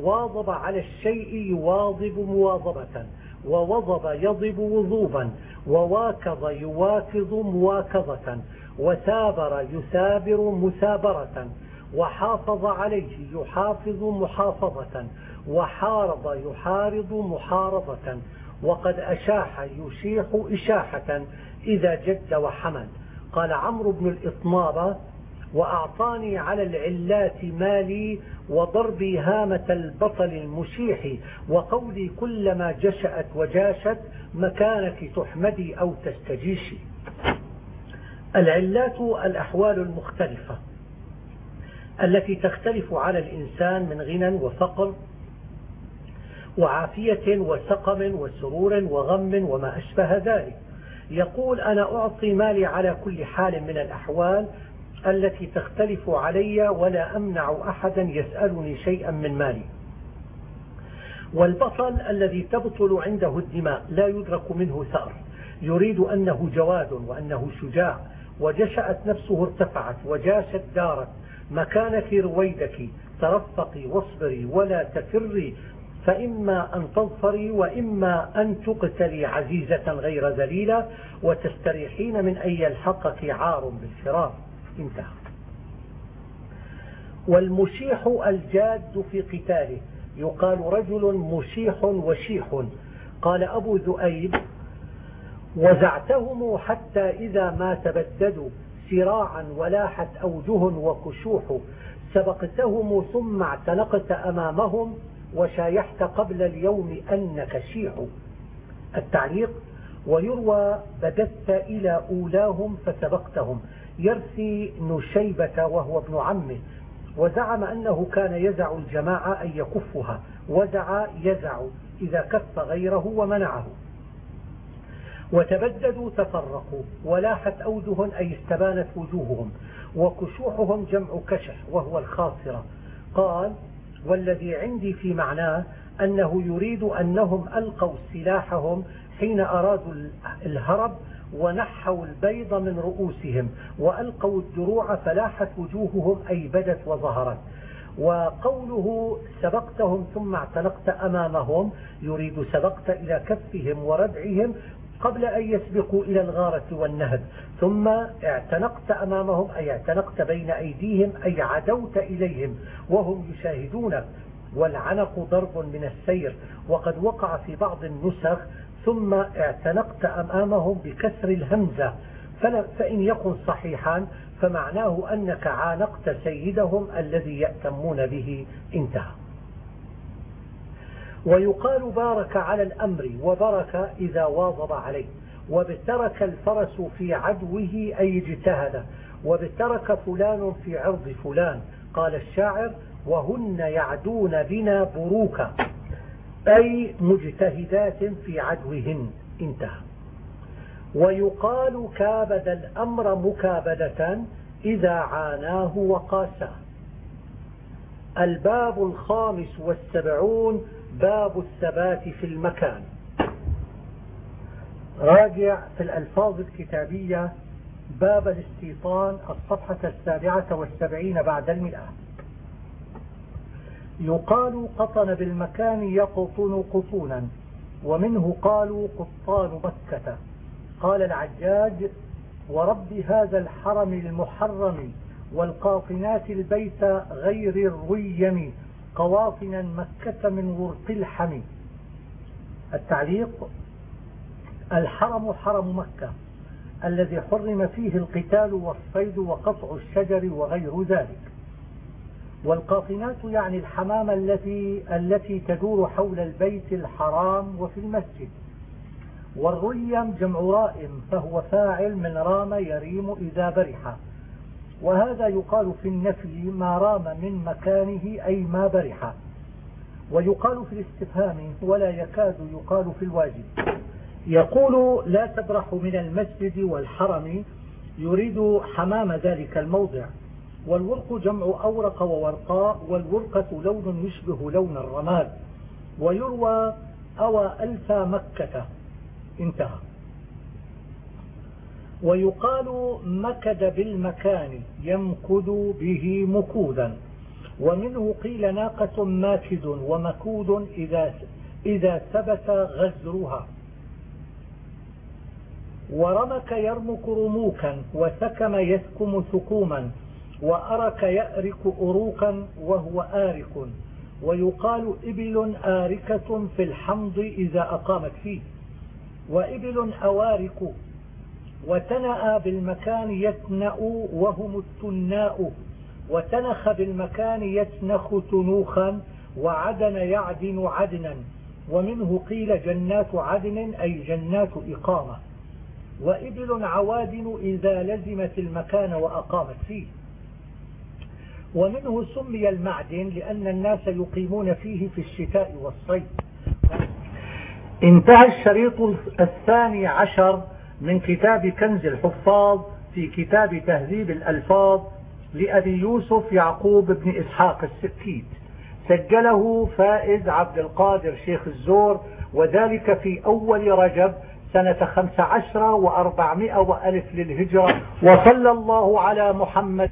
واظب على الشيء يواظب مواظبة ووظب يضب وضوبا وواكظ يواكظ مواكظة وثابر يثابر مثابرة وحافظ عليه يحافظ محافظة وحارب يحارب محاربة وقد أشاح يشيح إشاحة إذا جد وحمل قال عمرو بن الإطنابة وأعطاني على العلات مالي وضربي هامة البطل المشيح وقولي كلما جشأت وجاشت مكانك تحمدي أو تستجيشي العلات الأحوال المختلفة التي تختلف على الإنسان من غنى وفقر وعافية وسقم وسرور وغم وما أشبه ذلك. يقول أنا أعطي مالي على كل حال من الأحوال التي تختلف علي ولا أمنع أحدا يسألني شيئا من مالي. والبطل الذي تبطل عنده الدماء لا يدرك منه ثأر. يريد أنه جواد وأنه شجاع. وجشأت نفسه ارتفعت وجاشت دارت. مكانك رويدك ترفقي واصبري ولا تفري فإما أن تظفري وإما أن تقتلي عزيزة غير ذليلة وتستريحين من أن يلحقك عار بالفرار انتهى. والمشيح الجاد في قتاله. يقال رجل مشيح وشيح. قال أبو ذؤيب وزعتهم حتى إذا ما تبددوا سراعا ولاحت أوجه وكشوح. سبقتهم ثم اعتنقت أمامهم وشايحت قبل اليوم أنك شيح. التعليق ويروى بددت إلى أولاهم فسبقتهم. يرثي نشيبة وهو ابن عمه. وزعم أنه كان يزع الجماعة أن يكفها. وزع يزع إذا كف غيره ومنعه. وتبددوا تفرقوا. ولاحت أوجه أي استبانت وجوههم. وكشوحهم جمع كشح وهو الخاصرة. قال والذي عندي في معناه أنه يريد أنهم ألقوا سلاحهم حين أرادوا الهرب ونحوا البيض من رؤوسهم وألقوا الدروع فلاحت وجوههم أي بدت وظهرت. وقوله سبقتهم ثم اعتنقت أمامهم يريد سبقت إلى كفهم وردعهم قبل أن يسبقوا إلى الغارة والنهب. ثم اعتنقت أمامهم أي اعتنقت بين أيديهم أي عدوت إليهم وهم يشاهدونك والعنق ضرب من السير وقد وقع في بعض النسخ. ثم اعتنقت أمامهم بكسر الهمزة. فإن يكن صحيحا فمعناه أنك عانقت سيدهم الذي يأتمون به. انتهى. ويقال بارك على الأمر وبرك إذا واظب عليه وابترك الفرس في عدوه أي اجتهد وابترك فلان في عرض فلان قال الشاعر وهن يعدون بنا بروكا أي مجتهدات في عدوهن انتهى. ويقال كابد الأمر مكابدة إذا عاناه وقاساه. الباب الخامس والسبعون باب الثبات في المكان. راجع في الألفاظ الكتابية باب الاستيطان الصفحة السابعة والسبعين بعد المئة. يقال قطن بالمكان يقطن قطونا ومنه قالوا قطان مكة قال العجاج ورب هذا الحرم المحرم والقاطنات البيت غير الريم قواطنا مكة من ورق الحم. التعليق الحرم حرم مكة الذي حرم فيه القتال والصيد وقطع الشجر وغير ذلك. والقاطنات يعني الحمامة التي, التي تدور حول البيت الحرام وفي المسجد. والريم جمع رائم فهو فاعل من رام يريم إذا برح. وهذا يقال في النفي ما رام من مكانه أي ما برح. ويقال في الاستفهام ولا يكاد يقال في الواجب. يقول لا تبرح من المسجد والحرم يريد حمام ذلك الموضع. والورق جمع أورق وورقاء والورقة لون يشبه لون الرماد. ويروى أوى ألف مكة. انتهى. ويقال مكد بالمكان يمكد به مكودا. ومنه قيل ناقة ماكد ومكود إذا, إذا ثبت غزرها. ورمك يرمك رموكا وسكم يسكم سكوما وأرك يأرك أروكا وهو آرك ويقال إبل آركة في الحمض إذا أقامت فيه. وإبل أوارك وتنأ بالمكان يتنأ وهم التناء. وتنخ بالمكان يتنخ تنوخا وعدن يعدن عدنا. ومنه قيل جنات عدن أي جنات إقامة. وإبل عوادن إذا لزمت المكان وأقامت فيه. ومنه سمي المعدن لأن الناس يقيمون فيه في الشتاء والصيف. انتهى الشريط الثاني عشر من كتاب كنز الحفاظ في كتاب تهذيب الألفاظ لأبي يوسف يعقوب بن إسحاق السكيت. سجله فائز عبد القادر شيخ الزور وذلك في أول رجب سنة خمس عشر وأربعمائة وألف للهجرة. وصلى الله على محمد